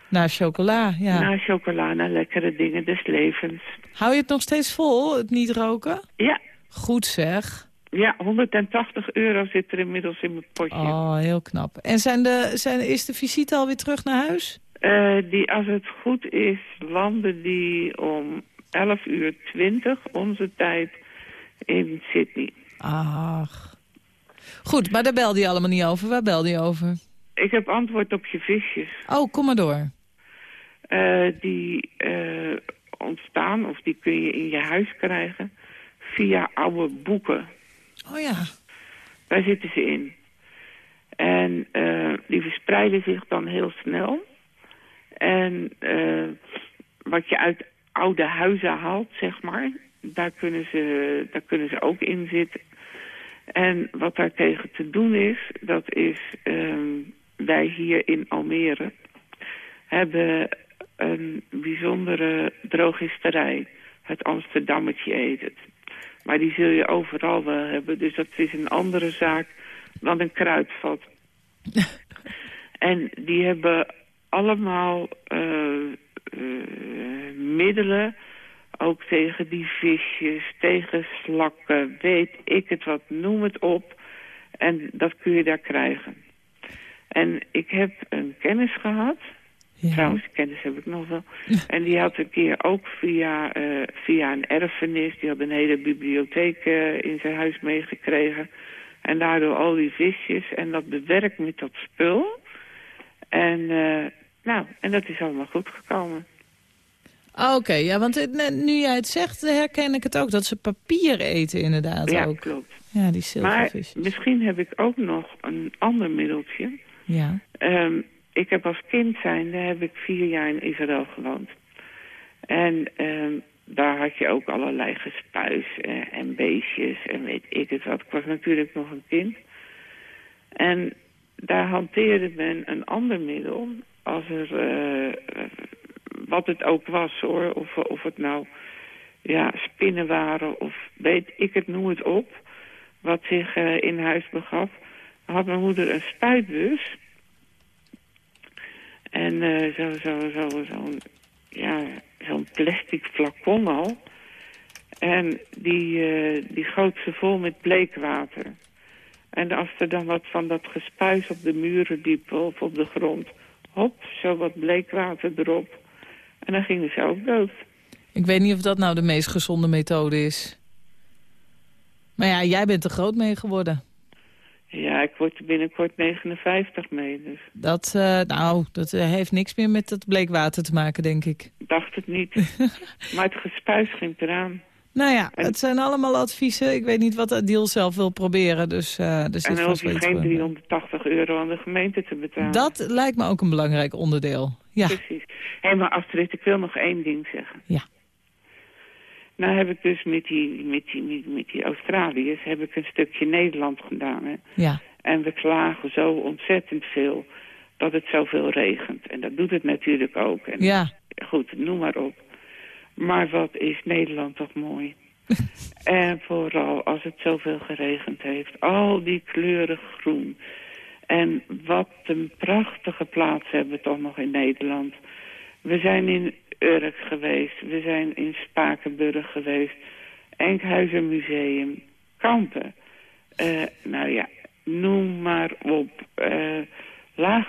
Naar chocola, ja. naar chocola, naar lekkere dingen des levens. Hou je het nog steeds vol, het niet roken? Ja. Goed zeg. Ja, 180 euro zit er inmiddels in mijn potje. Oh, heel knap. En zijn de, zijn, is de visite alweer terug naar huis? Eh, die, als het goed is, landen die om 11 uur 20 onze tijd in Sydney. Ach. Goed, maar daar belde je allemaal niet over. Waar belde je over? Ik heb antwoord op je visjes. Oh, kom maar door. Eh, die eh, ontstaan, of die kun je in je huis krijgen, via oude boeken. Oh ja. Daar zitten ze in. En eh, die verspreiden zich dan heel snel. En eh, wat je uit oude huizen haalt, zeg maar, daar kunnen ze, daar kunnen ze ook in zitten. En wat daartegen te doen is, dat is ehm, wij hier in Almere hebben een bijzondere drogisterij. Het Amsterdammetje het. Maar die zul je overal wel hebben. Dus dat is een andere zaak dan een kruidvat. en die hebben allemaal eh, eh, middelen. Ook tegen die visjes, tegen slakken, weet ik het wat, noem het op. En dat kun je daar krijgen. En ik heb een kennis gehad. Trouwens, kennis heb ik nog wel. En die had een keer ook via, eh, via een erfenis... die had een hele bibliotheek eh, in zijn huis meegekregen. En daardoor al die visjes en dat bewerkt met dat spul. En, eh, nou, en dat is allemaal goed gekomen. Ah, Oké, ja, want nu jij het zegt, herken ik het ook. Dat ze papier eten inderdaad ja, ook. klopt. Ja, die Maar zilvervisjes. misschien heb ik ook nog een ander middeltje. Ja. Ehm, ik heb als kind zijnde heb ik vier jaar in Israël gewoond. En ehm, daar had je ook allerlei gespuis eh, en beestjes en weet ik het wat. Ik was natuurlijk nog een kind. En daar hanteerde men een ander middel als er, eh, wat het ook was hoor. Of, of het nou ja, spinnen waren of weet ik het, noem het op. Wat zich eh, in huis begaf. Had mijn moeder een spuitbus. En eh, zo, zo, zo, zo'n ja, zo'n plastic flacon al. En die, eh, die goot ze vol met bleekwater. En als er dan wat van dat gespuis op de muren liep of op de grond... hop, zo wat bleekwater erop. En dan gingen ze ook dood. Ik weet niet of dat nou de meest gezonde methode is. Maar ja, jij bent er groot mee geworden. Ja, ik word er binnenkort 59 mee, dus Dat, eh, nou, dat eh, heeft niks meer met dat bleekwater te maken, denk ik. ik dacht het niet. maar het gespuis ging eraan. Nou ja, het zijn allemaal adviezen. Ik weet niet wat Adil zelf wil proberen, dus er zit En dan hoef je geen voor. 380 euro aan de gemeente te betalen. Dat lijkt me ook een belangrijk onderdeel. Ja, Precies. Hé, maar Astrid, ik wil nog één ding zeggen. Ja. Nou heb ik dus met die, met die, met, met die Australiërs heb ik een stukje Nederland gedaan. Hè? ja. En we klagen zo ontzettend veel dat het zoveel regent. En dat doet het natuurlijk ook. En Ja. Goed, noem maar op. Maar wat is Nederland toch mooi. en vooral als het zoveel geregend heeft. Al die kleuren groen. En wat een prachtige plaats hebben we toch nog in Nederland. We zijn in Urk geweest, we zijn in Spakenburg geweest, Enkhuizen Museum, Kampen. Eh, nou ja, noem maar op.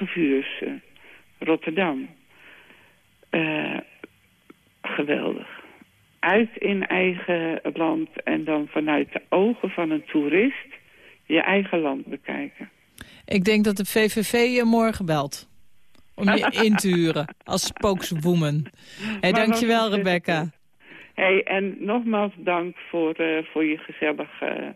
Vuurse, Rotterdam. Eh, geweldig. Uit in eigen land en dan vanuit de ogen van een toerist je eigen land bekijken. Ik denk dat de VVV je morgen belt. Om je in te huren als spokeswoman. Hey, dankjewel? Rebecca. Hey, en nogmaals dank voor, eh, voor je gezellige eh,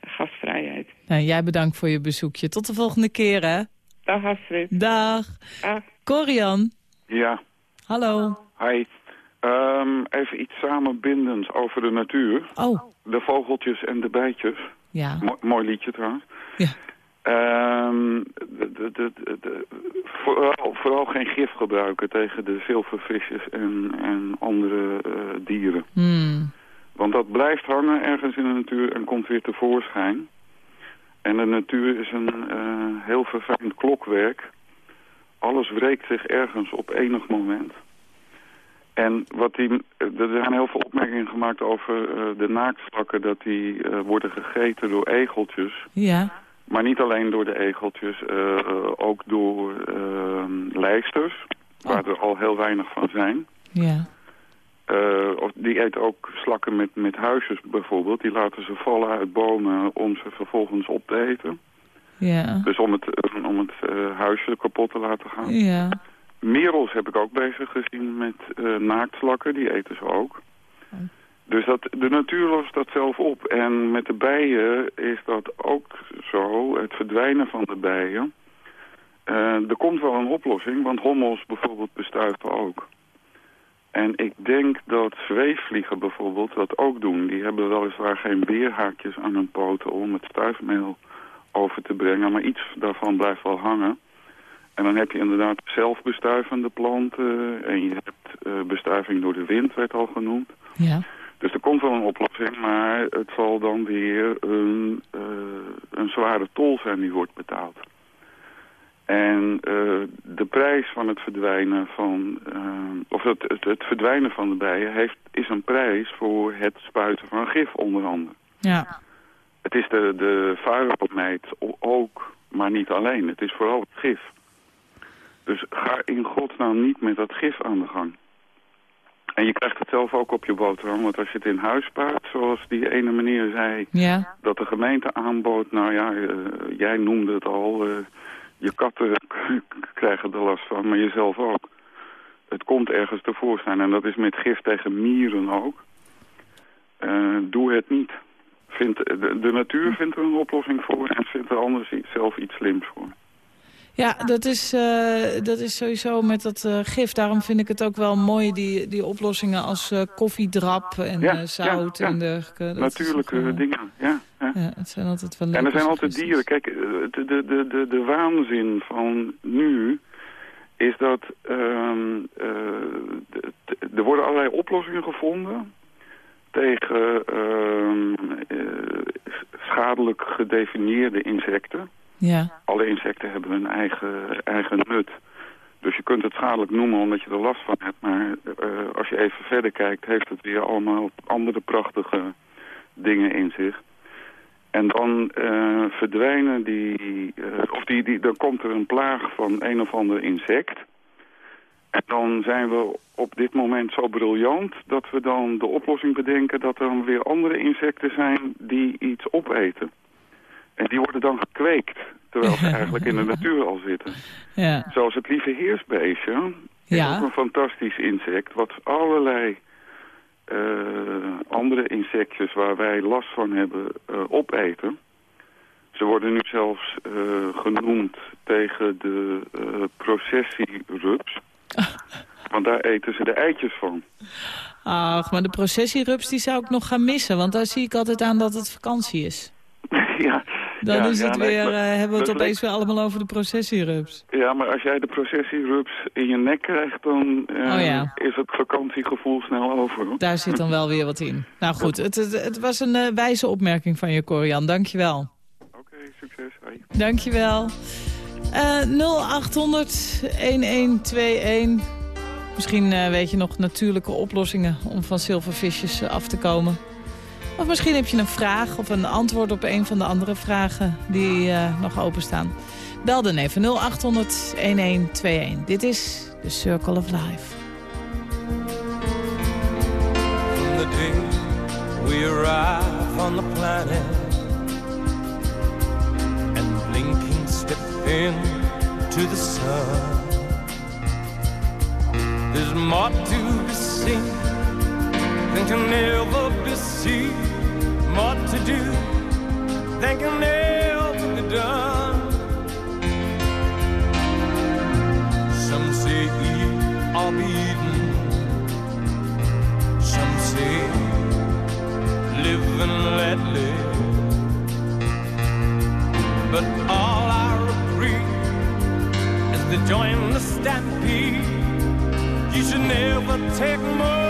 gastvrijheid. Nou, jij bedankt voor je bezoekje. Tot de volgende keer, hè? Dag Astrid. Dag. Dag. Corian, Ja, hallo. hi. Ehm, even iets samenbindends over de natuur. Oh, De vogeltjes en de bijtjes. ja. Mo- mooi liedje trouwens. Ja. Ehm, de, de, de, de- de- vooral, vooral geen gif gebruiken tegen de zilvervisjes en, en andere eh, dieren. Hmm. Want dat blijft hangen ergens in de natuur en komt weer tevoorschijn. En de natuur is een eh, heel verfijnd klokwerk. Alles wreekt zich ergens op enig moment. En wat die, er zijn heel veel opmerkingen gemaakt over eh, de naaktslakken... dat die worden gegeten door egeltjes. Ja. Maar niet alleen door de egeltjes, eh, eh, ook door eh, lijsters... waar er al heel weinig van zijn. Ja. Eh, of die eten ook slakken met, met huisjes bijvoorbeeld. Die laten ze vallen uit bomen om ze vervolgens op te eten. Ja. Dus om het, om het huisje kapot te laten gaan. Ja. Merels heb ik ook bezig gezien met eh, naaktslakken. Die eten ze ook. Dus dat, de natuur lost dat zelf op. En met de bijen is dat ook zo. Het verdwijnen van de bijen. Eh, er komt wel een oplossing. Want hommels bijvoorbeeld bestuiven ook. En ik denk dat zweefvliegen bijvoorbeeld dat ook doen. Die hebben weliswaar geen weerhaakjes aan hun poten om het stuifmeel over te brengen. Maar iets daarvan blijft wel hangen. En dan heb je inderdaad zelfbestuivende planten. En je hebt eh, bestuiving door de wind, werd al genoemd. Ja. Dus er komt wel een oplossing, maar het zal dan weer een, eh, een zware tol zijn die wordt betaald. En eh, de prijs van het verdwijnen van, eh, of het, het, het verdwijnen van de bijen heeft, is een prijs voor het spuiten van gif onder andere. Ja. Het is de, de vuilmeid ook, maar niet alleen. Het is vooral het gif. Dus ga in godsnaam niet met dat gif aan de gang. En je krijgt het zelf ook op je boterham, want als je het in huis spuit, zoals die ene meneer zei, Ja. dat de gemeente aanbood, nou ja, eh, jij noemde het al, eh, je katten krijgen er last van, maar jezelf ook. Het komt ergens tevoorschijn en dat is met gif tegen mieren ook. Eh, doe het niet. Vind, de, de natuur vindt er een oplossing voor en vindt er anders zelf iets slims voor. Ja, dat is, eh, dat is sowieso met dat eh, gif. Daarom vind ik het ook wel mooi, die, die oplossingen als eh, koffiedrap en Ja, zout ja, ja. en dergelijke. Natuurlijke dingen, ja. ja. Het zijn altijd wel En er zijn altijd dieren. Kijk, de, de, de, de, de waanzin van nu is dat ehm, eh, de- er worden allerlei oplossingen gevonden tegen ehm, eh, schadelijk gedefinieerde insecten. Ja. Alle insecten hebben hun eigen, eigen nut. Dus je kunt het schadelijk noemen omdat je er last van hebt. Maar eh, als je even verder kijkt, heeft het weer allemaal andere prachtige dingen in zich. En dan eh, verdwijnen die, eh, of die, die, dan komt er een plaag van een of ander insect. En dan zijn we op dit moment zo briljant dat we dan de oplossing bedenken dat er dan weer andere insecten zijn die iets opeten. En die worden dan gekweekt, terwijl ze eigenlijk in de natuur al zitten. Ja. Zoals het lieve heersbeestje. Ja. ook een fantastisch insect. Wat allerlei eh, andere insectjes waar wij last van hebben eh, opeten. Ze worden nu zelfs eh, genoemd tegen de processierups. Want daar eten ze de eitjes van. Ach, maar de processierups die zou ik nog gaan missen. Want daar zie ik altijd aan dat het vakantie is. ja, Dan ja, is het weer, eh, hebben we het opeens weer allemaal over de processierups. Ja, maar als jij de processierups in je nek krijgt, dan eh, Oh ja. is het vakantiegevoel snel over. hoor. Daar zit dan wel weer wat in. Nou goed, het, het, het was een eh, wijze opmerking van je, Corian. Dank je wel. Oké. succes. Hoi. Dankjewel. Eh 0800-1121. Misschien weet je nog natuurlijke oplossingen om van zilvervisjes af te komen. Of misschien heb je een vraag of een antwoord op een van de andere vragen die eh, nog openstaan. Bel dan even 0800-1121. Dit is The Circle of Life. From the day we on the planet and blinking step into the sun. To than can never be seen, more to do than can never be done. Some say or be eaten. Some say live and let live. But all I agree is to join the stampede. You should never take more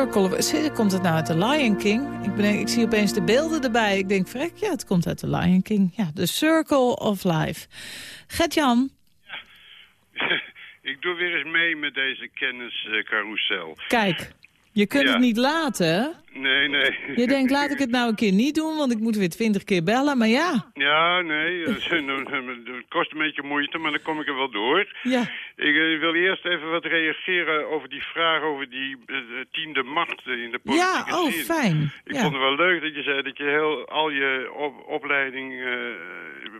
Circle of... Komt het nou uit The Lion King? Ik, ben, ik zie opeens de beelden erbij. Ik denk, vrek, ja, het komt uit The Lion King. Ja, The Circle of Life. Gert-Jan, Ik doe weer eens mee met deze kenniscarousel. kijk. Je kunt Ja. het niet laten, hè? Nee, nee. Je denkt, laat ik het nou een keer niet doen, want ik moet weer twintig keer bellen. Maar ja, Ja, nee, het kost een beetje moeite, maar dan kom ik er wel door. ja. Ik eh, wil eerst even wat reageren over die vraag over die eh, tiende macht eh, in de politieke Ja, oh, zin. fijn. Ik Ja. vond het wel leuk dat je zei dat je heel, al je op- opleiding eh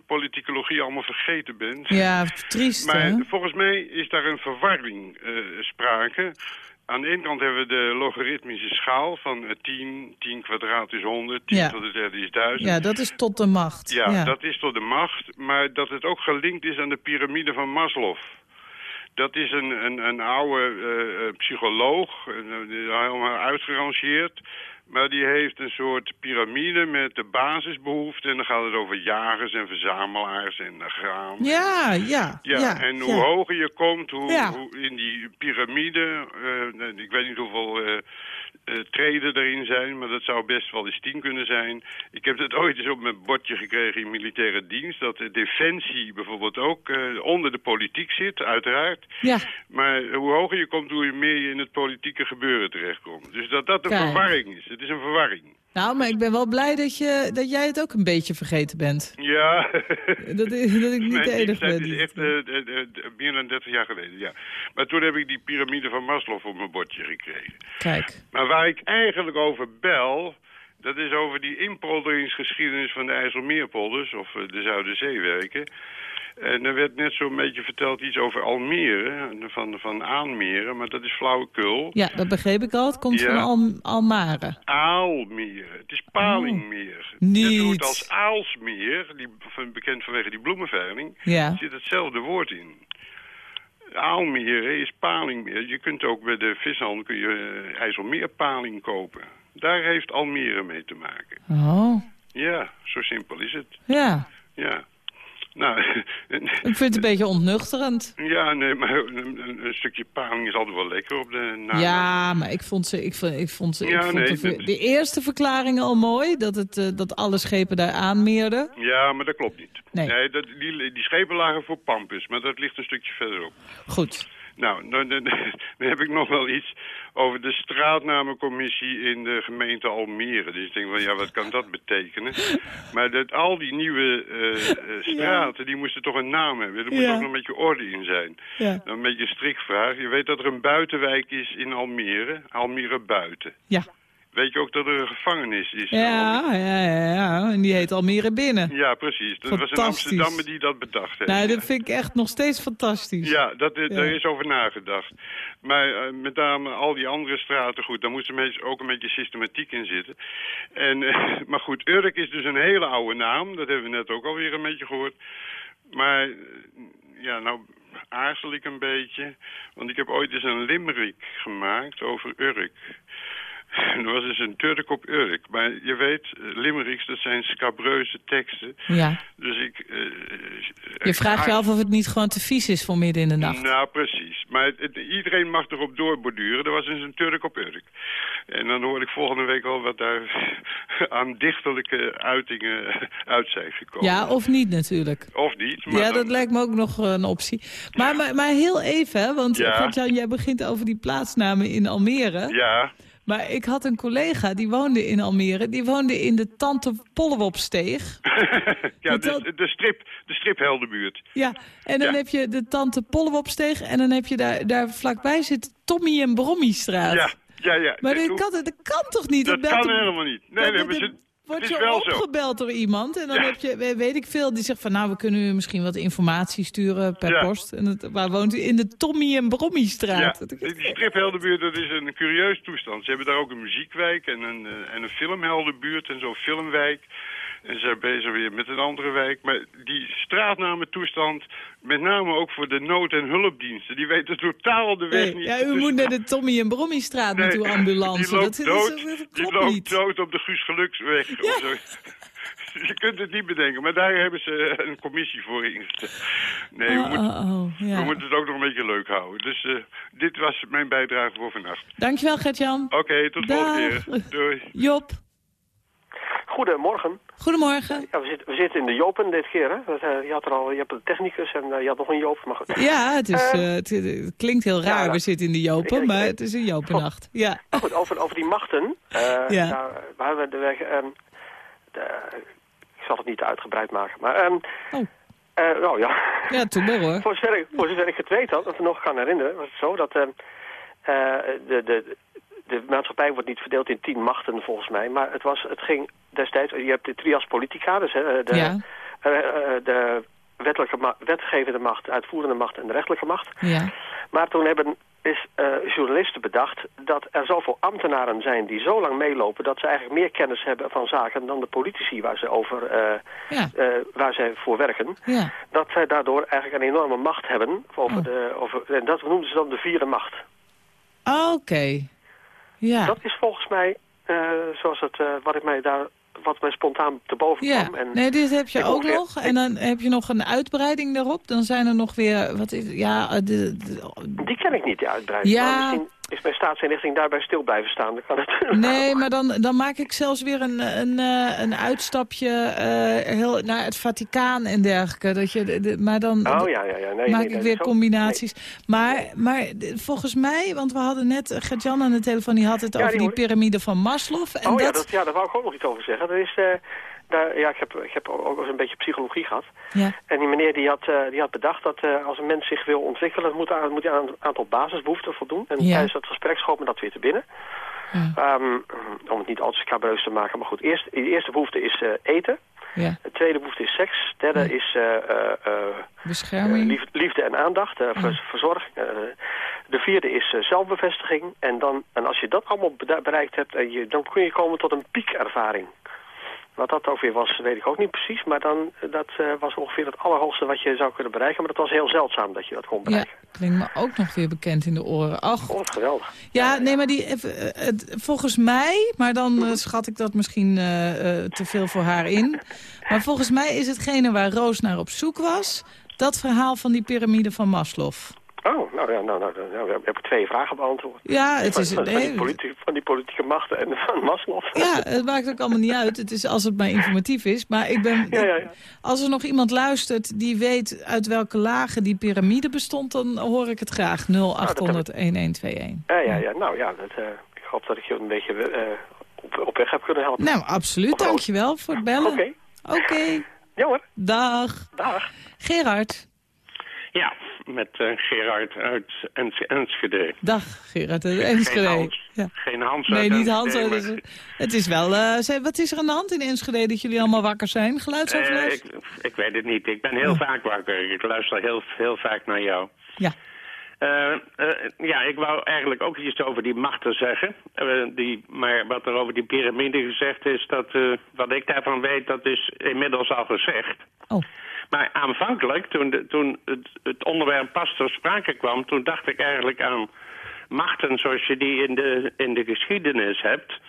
politicologie allemaal vergeten bent. Ja, triest, Maar hè? volgens mij is daar een verwarring eh, sprake. Aan de ene kant hebben we de logaritmische schaal van eh, 10, 10 kwadraat is 100, 10 Ja. tot de derde is 1000. Ja, dat is tot de macht. Ja, dat is tot de macht, maar dat het ook gelinkt is aan de piramide van Maslow. Dat is een, een, een oude eh, eh, psycholoog, helemaal uitgerangeerd. Maar die heeft een soort piramide met de basisbehoeften. En dan gaat het over jagers en verzamelaars en graan. Ja, ja, Ja, ja. en hoe ja. hoger je komt, hoe, Ja. hoe in die piramide... eh, ik weet niet hoeveel eh, treden erin zijn, maar dat zou best wel eens tien kunnen zijn. Ik heb het ooit eens op mijn bordje gekregen in militaire dienst... dat de defensie bijvoorbeeld ook eh, onder de politiek zit, uiteraard. Ja. Maar hoe hoger je komt, hoe meer je in het politieke gebeuren terechtkomt. Dus dat dat een Kijk. verwarring is. Het is een verwarring. Nou, maar ik ben wel blij dat, je, dat jij het ook een beetje vergeten bent. Ja. Dat, ik- dat ik niet de enige ben. is echt eh, meer dan 30 jaar geleden, ja. Maar toen heb ik die piramide van Maslow op mijn bordje gekregen. Kijk. Maar waar ik eigenlijk over bel, dat is over die inpolderingsgeschiedenis van de IJsselmeerpolders, of eh, de Zuiderzeewerken. En er werd net zo'n beetje verteld iets over Almere, van, van Aanmeren, maar dat is flauwekul. Ja, dat begreep ik al. Het komt Ja. van Al Almere. Aalmeer. Het is Palingmeer. Oh. Niet. Zo goed als Aalsmeer, die, bekend vanwege die bloemenveiling, Ja. zit hetzelfde woord in. Aalmeer is palingmeer. Je kunt ook bij de vishandel kun je eh, IJsselmeerpaling kopen. Daar heeft Almere mee te maken. Oh, Ja, zo simpel is het. ja. Ja. Nou, Ik vind het een beetje ontnuchterend. ja, nee, maar een, stukje paling is altijd wel lekker op de naam. Ja, maar ik vond, ze, ik vond, ik vond, ze, ik vond nee, de, ver- dat- de eerste verklaring al mooi. Dat, het, eh, dat alle schepen daar aanmeerden. Ja, maar dat klopt niet. Nee. dat, die, die schepen lagen voor Pampus, maar dat ligt een stukje verderop. Goed. Nou, dan, dan, dan heb ik nog wel iets over de straatnamencommissie in de gemeente Almere. Dus ik denk van, ja, wat kan dat betekenen? Maar dat, al die nieuwe eh, eh, straten, die moesten toch een naam hebben. Er moet Ja. ook nog een beetje orde in zijn. Ja. Dan een beetje strikvraag. Je weet dat er een buitenwijk is in Almere, Almere Buiten. Ja. Weet je ook dat er een gevangenis is? Ja, ja, ja, ja. En die heet Almere Binnen. Ja, precies. Dat was een. Amsterdammer die dat bedacht heeft. Nou, dat vind ik echt nog steeds fantastisch. Ja, dat, Ja. daar is over nagedacht. Maar eh, met name al die andere straten, goed, daar moest een beetje- ook een beetje systematiek in zitten. En, eh, maar goed, Urk is dus een hele oude naam. Dat hebben we net ook alweer een beetje gehoord. Maar eh, ja, nou aarzel ik een beetje. Want ik heb ooit eens een limerick gemaakt over Urk. Er was dus een Turk op Urk. Maar je weet, eh, limericks, dat zijn scabreuze teksten. Ja. Dus ik... eh, Je vraagt je af of het niet gewoon te vies is voor midden in de nacht. nou, precies. Maar het- het- iedereen mag erop doorborduren. Er was dus een Turk op Urk. En dan hoor ik volgende week al wat daar aan dichterlijke uitingen uit zijn gekomen. Ja, of niet natuurlijk. Of niet. Maar Ja, dan- dat lijkt me ook nog eh, een optie. Maar, maar, maar heel even, want Ja. Gert-Jan, jij begint over die plaatsnamen in Almere. Ja, Maar ik had een collega, die woonde in Almere. Die woonde in de Tante Pollewopsteeg. ja de, de, strip, de stripheldenbuurt. Ja, en dan Ja. heb je de Tante Pollewopsteeg. En dan heb je daar, daar vlakbij zit Tommy en Brommiestraat. Ja, ja, ja. Maar toen- kan, dat kan toch niet? dat kan helemaal niet. Nee, nee, maar ze, Word je wel zo. opgebeld door iemand en dan Ja. heb je, we- weet ik veel, die zegt van nou, we kunnen u misschien wat informatie sturen per Ja. post. En het, waar woont u? In de Tommy en Ja, Brommiestraat. die die stripheldenbuurt, dat is een curieus toestand. Ze hebben daar ook een muziekwijk en een, eh, en een filmheldenbuurt en zo'n filmwijk. En zijn bezig weer met een andere wijk. Maar die straatnamentoestand, met name ook voor de nood- en hulpdiensten... die weten totaal de weg Nee, niet. ja, u Dus- moet naar de Tommy en Brommiestraat met Nee, uw ambulance. Die loopt dat, dood, dat, die loopt niet. dood op de Guus Geluksweg. of zo. Je kunt het niet bedenken, maar daar hebben ze een commissie voor ingesteld. Nee, we, Oh, moeten, oh, oh, ja. we moeten het ook nog een beetje leuk houden. Dus eh, dit was mijn bijdrage voor vannacht. Dankjewel Gert-Jan. Oké, tot de volgende keer. Doei. Job. Goedemorgen. Goedemorgen. Ja, we, zitten, we zitten in de Jopen dit keer, hè? Eh, je, had er al, je hebt een technicus en eh, je had nog een Joop, maar goed. Ja, het, is, Eh, het, het klinkt heel raar. ja, we zitten in de Jopen, maar het is een Jopennacht. Ja. goed, over, over die machten. Ja. nou, we hebben de weg... ehm, de- ik zal het niet uitgebreid maken, maar... ehm oh. oh ja. Ja, toen maar hoor. voor, zover ik, voor zover ik het weet had, of nog kan herinneren, was het zo dat... ehm, de, de, de maatschappij wordt niet verdeeld in tien machten volgens mij, maar het, was, het ging destijds... Je hebt de trias politica, dus hè, de, Ja. eh, eh, de wettelijke ma- wetgevende macht, uitvoerende macht en de rechtelijke macht. Ja. Maar toen hebben is eh, journalisten bedacht dat er zoveel ambtenaren zijn die zo lang meelopen dat ze eigenlijk meer kennis hebben van zaken dan de politici waar ze over eh, Ja. eh, waar zij voor werken. Ja. Dat zij daardoor eigenlijk een enorme macht hebben over Oh. de over en dat noemden ze dan de vierde macht. Oké. Ja. Dat is volgens mij eh, zoals het eh, wat ik mij daar wat mij spontaan te boven Ja, kwam. En nee, dit heb je ook ongeveer- nog. En dan heb je nog een uitbreiding daarop. Dan zijn er nog weer, wat is, ja, de, de- Die ken ik niet, die uitbreiding. Ja. Misschien is mijn staatsinrichting daarbij stil blijven staan. Dat kan natuurlijk. nee, maar dan, dan maak ik zelfs weer een, een, eh, een uitstapje eh, heel, naar het Vaticaan en dergelijke. Dat je, de- de- maar dan Oh ja, ja, ja. Nee, maak nee, ik nee, weer zo- combinaties. Maar, maar volgens mij, want we hadden net eh, Gert-Jan aan de telefoon... die had het Ja, over die piramide van Maslow. En oh ja, dat, dat, ja, daar wou ik ook nog iets over zeggen. Dat is, eh, daar, ja, ik heb, ik heb ook eens een beetje psychologie gehad. Ja. En die meneer die had, eh, die had bedacht dat eh, als een mens zich wil ontwikkelen... moet, aan, moet hij aan een aantal basisbehoeften voldoen. En Ja. tijdens dat gesprek schoot me dat weer te binnen. Ehm, om het niet al te scabreus te maken. Maar goed, eerst, de eerste behoefte is eh, eten. Ja. De tweede behoefte is seks. De derde is Bescherming. eh, lief- liefde en aandacht, ver- verzorging. de vierde is zelfbevestiging. En, dan, en als je dat allemaal bereikt hebt, en je, dan kun je komen tot een piekervaring. Wat dat ook weer was, weet ik ook niet precies. Maar dan, eh, dat eh, was ongeveer het allerhoogste wat je zou kunnen bereiken. Maar dat was heel zeldzaam dat je dat kon ja, bereiken. klinkt me ook nog weer bekend in de oren. Ach, Oh, geweldig. Ja, nee, maar die, eh, volgens mij, maar dan schat ik dat misschien te veel voor haar in. Maar volgens mij is hetgene waar Roos naar op zoek was, dat verhaal van die piramide van Maslow. Oh, nou ja, nou, nou, nou, nou, heb ik twee vragen beantwoord. Ja, het is- van, van, nee, die van die politieke machten en van Maslow. Ja, het maakt ook allemaal niet uit. Het is als het maar informatief is. Maar ik ben, Ja, ja, ja. als er nog iemand luistert die weet uit welke lagen die piramide bestond, dan hoor ik het graag. 0800 1121. Ja, ja, ja. Nou ja, dat, eh, ik hoop dat ik je een beetje eh, op, op weg heb kunnen helpen. Nou, absoluut. Dankjewel voor het bellen. Oké. Oké. Ja hoor. Dag. Dag. Gerard. Ja, met eh, Gerard uit Ens Enschede. Dag Gerard uit Geen Enschede. Hans. Ja. Geen Hans Nee, niet Hans. Enschede, Het is, maar- het is wel... zeg, wat is er aan de hand in Enschede dat jullie allemaal wakker zijn? Geluidsoverlast? Eh, ik, ik weet het niet. Ik ben heel vaak wakker. Ik luister heel, heel vaak naar jou. Ja. Ja, ik wou eigenlijk ook iets over die machten zeggen. Die, maar wat er over die piramide gezegd is, dat, wat ik daarvan weet, dat is inmiddels al gezegd. Oh. Maar aanvankelijk, toen, de, toen het, het onderwerp pas ter sprake kwam, toen dacht ik eigenlijk aan machten zoals je die in de, in de geschiedenis hebt.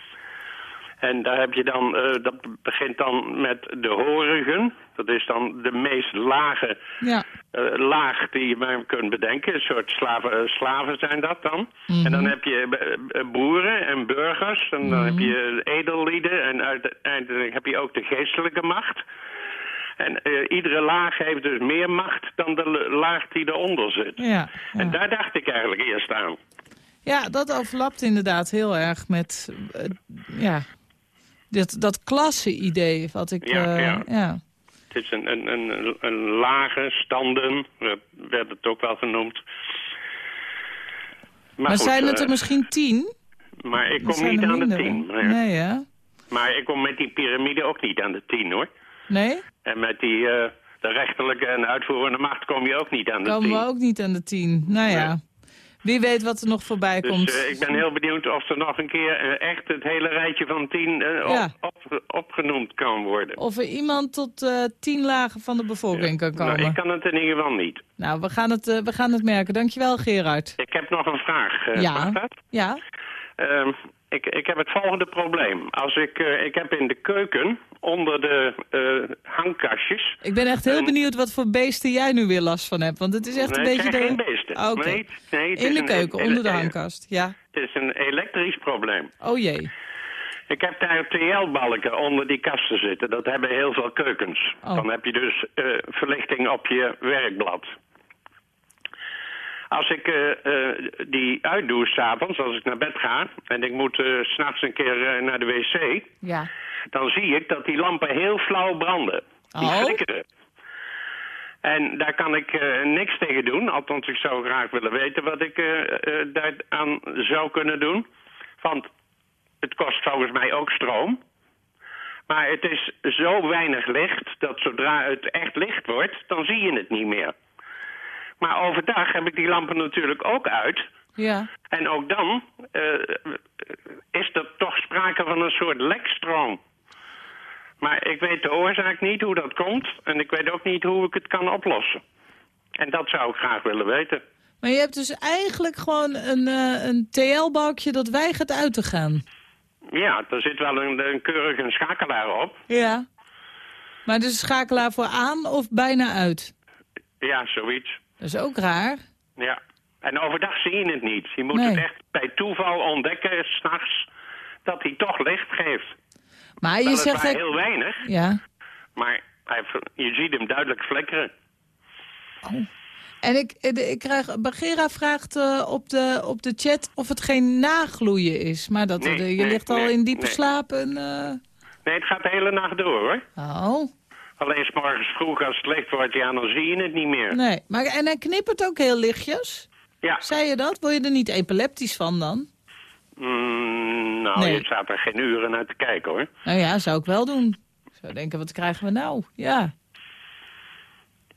En daar heb je dan, eh, dat begint dan met de horigen. Dat is dan de meest lage Ja. eh, laag die je maar kunt bedenken. Een soort slaven, eh, slaven zijn dat dan. Mhm. En dan heb je boeren en burgers. En dan heb je edellieden. En uiteindelijk heb je ook de geestelijke macht. En eh, iedere laag heeft dus meer macht dan de la- laag die eronder zit. Ja, En daar dacht ik eigenlijk eerst aan. ja, dat overlapt inderdaad heel erg met... eh, ja, dat, dat klasse-idee wat ik... Ja, eh, ja. ja. Het is een, een, een, een lage standen, werd- het ook wel genoemd. Maar, goed, zijn het er misschien tien? Maar ik kom niet aan de tien. Nee, hè? maar ik kom met die piramide ook niet aan de tien, hoor. Nee? En met die eh, de rechterlijke en uitvoerende macht kom je ook niet aan de Komen tien. we ook niet aan de tien. Nou ja, wie weet wat er nog voorbij Dus komt. eh, ik ben heel benieuwd of er nog een keer eh, echt het hele rijtje van tien op- Ja. op- opgenoemd kan worden. Of er iemand tot tien lagen van de bevolking kan komen. Nou, ik kan het in ieder geval niet. Nou, we gaan, het, we gaan het merken. Dankjewel, Gerard. Ik heb nog een vraag. Ja. Ja? Ik, ik heb het volgende probleem. Als ik, eh, ik heb in de keuken onder de eh, hangkastjes... Ik ben echt heel benieuwd wat voor beesten jij nu weer last van hebt. Want het is echt een Nee, beetje... de... geen beesten. Oké. Nee, nee, het In de keuken, een- onder de een- hangkast. Ja. Het is een elektrisch probleem. Oh jee. Ik heb daar TL-balken onder die kasten zitten. Dat hebben heel veel keukens. Dan heb je dus eh, verlichting op je werkblad. Als ik eh, eh, die uitdoe s'avonds, als ik naar bed ga... en ik moet eh, s s'nachts een keer eh, naar de wc... Ja. dan zie ik dat die lampen heel flauw branden. Die Oh. flikkeren. En daar kan ik eh, niks tegen doen. Althans, ik zou graag willen weten wat ik eh eh, daaraan zou kunnen doen. Want het kost volgens mij ook stroom. Maar het is zo weinig licht dat zodra het echt licht wordt, dan zie je het niet meer. Maar overdag heb ik die lampen natuurlijk ook uit. Ja. En ook dan eh, is er toch sprake van een soort lekstroom. Maar ik weet de oorzaak niet hoe dat komt. En ik weet ook niet hoe ik het kan oplossen. En dat zou ik graag willen weten. Maar je hebt dus eigenlijk gewoon een, eh, een TL-balkje dat weigert uit te gaan. Ja, er zit wel een, een keurige schakelaar op. Ja. Maar dus schakelaar voor aan of bijna uit? Ja, zoiets. Dat is ook raar. Ja. En overdag zie je het niet. Je moet Nee. het echt bij toeval ontdekken, s'nachts, dat hij toch licht geeft. Maar je zegt... dat- heel weinig, Ja. maar hij, je ziet hem duidelijk flikkeren. En ik, eh, ik krijg... Bagera vraagt eh, op, de, op de chat of het geen nagloeien is. Maar dat, Nee, je nee, ligt al in diepe slaap en... eh, Nee, het gaat de hele nacht door, hoor. Oh, Alleen 's morgens vroeg als het licht wordt, ja, dan zie je het niet meer. nee. Maar, en hij knippert ook heel lichtjes. Ja. Zei je dat? Word je er niet epileptisch van dan? Mm, nou, Nee. je staat er geen uren naar te kijken, hoor. Nou ja, zou ik wel doen. Ik zou denken, wat krijgen we nou? Ja.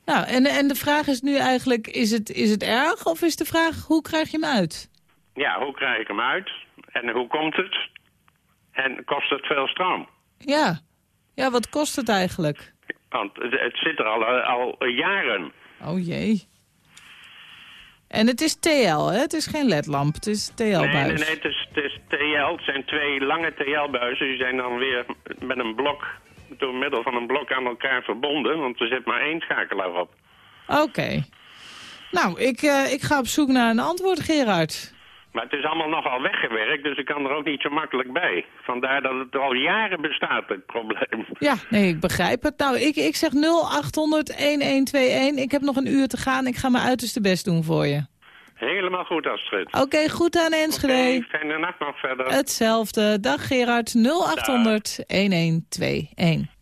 Nou, en, en de vraag is nu eigenlijk, is het, is het erg of is de vraag, hoe krijg je hem uit? Ja, hoe krijg ik hem uit? En hoe komt het? En kost het veel stroom? Ja. Ja, wat kost het eigenlijk? Want het, zit er al, al jaren. Oh jee. En het is TL, hè? Het is geen ledlamp, het is TL-buis. Nee, nee, nee, het is, het is TL. Het zijn twee lange TL-buizen. Die zijn dan weer met een blok, door middel van een blok aan elkaar verbonden. Want er zit maar één schakelaar op. Oké. Nou, ik, eh, ik ga op zoek naar een antwoord, Gerard. Maar het is allemaal nogal weggewerkt, dus ik kan er ook niet zo makkelijk bij. Vandaar dat het al jaren bestaat, het probleem. Ja, nee, ik begrijp het. Nou, ik, ik zeg 0800-1121. Ik heb nog een uur te gaan. Ik ga mijn uiterste best doen voor je. Helemaal goed, Astrid. Oké, goed aan Enschede. Oké, fijne nacht nog verder. Hetzelfde. Dag Gerard, 0800 1121.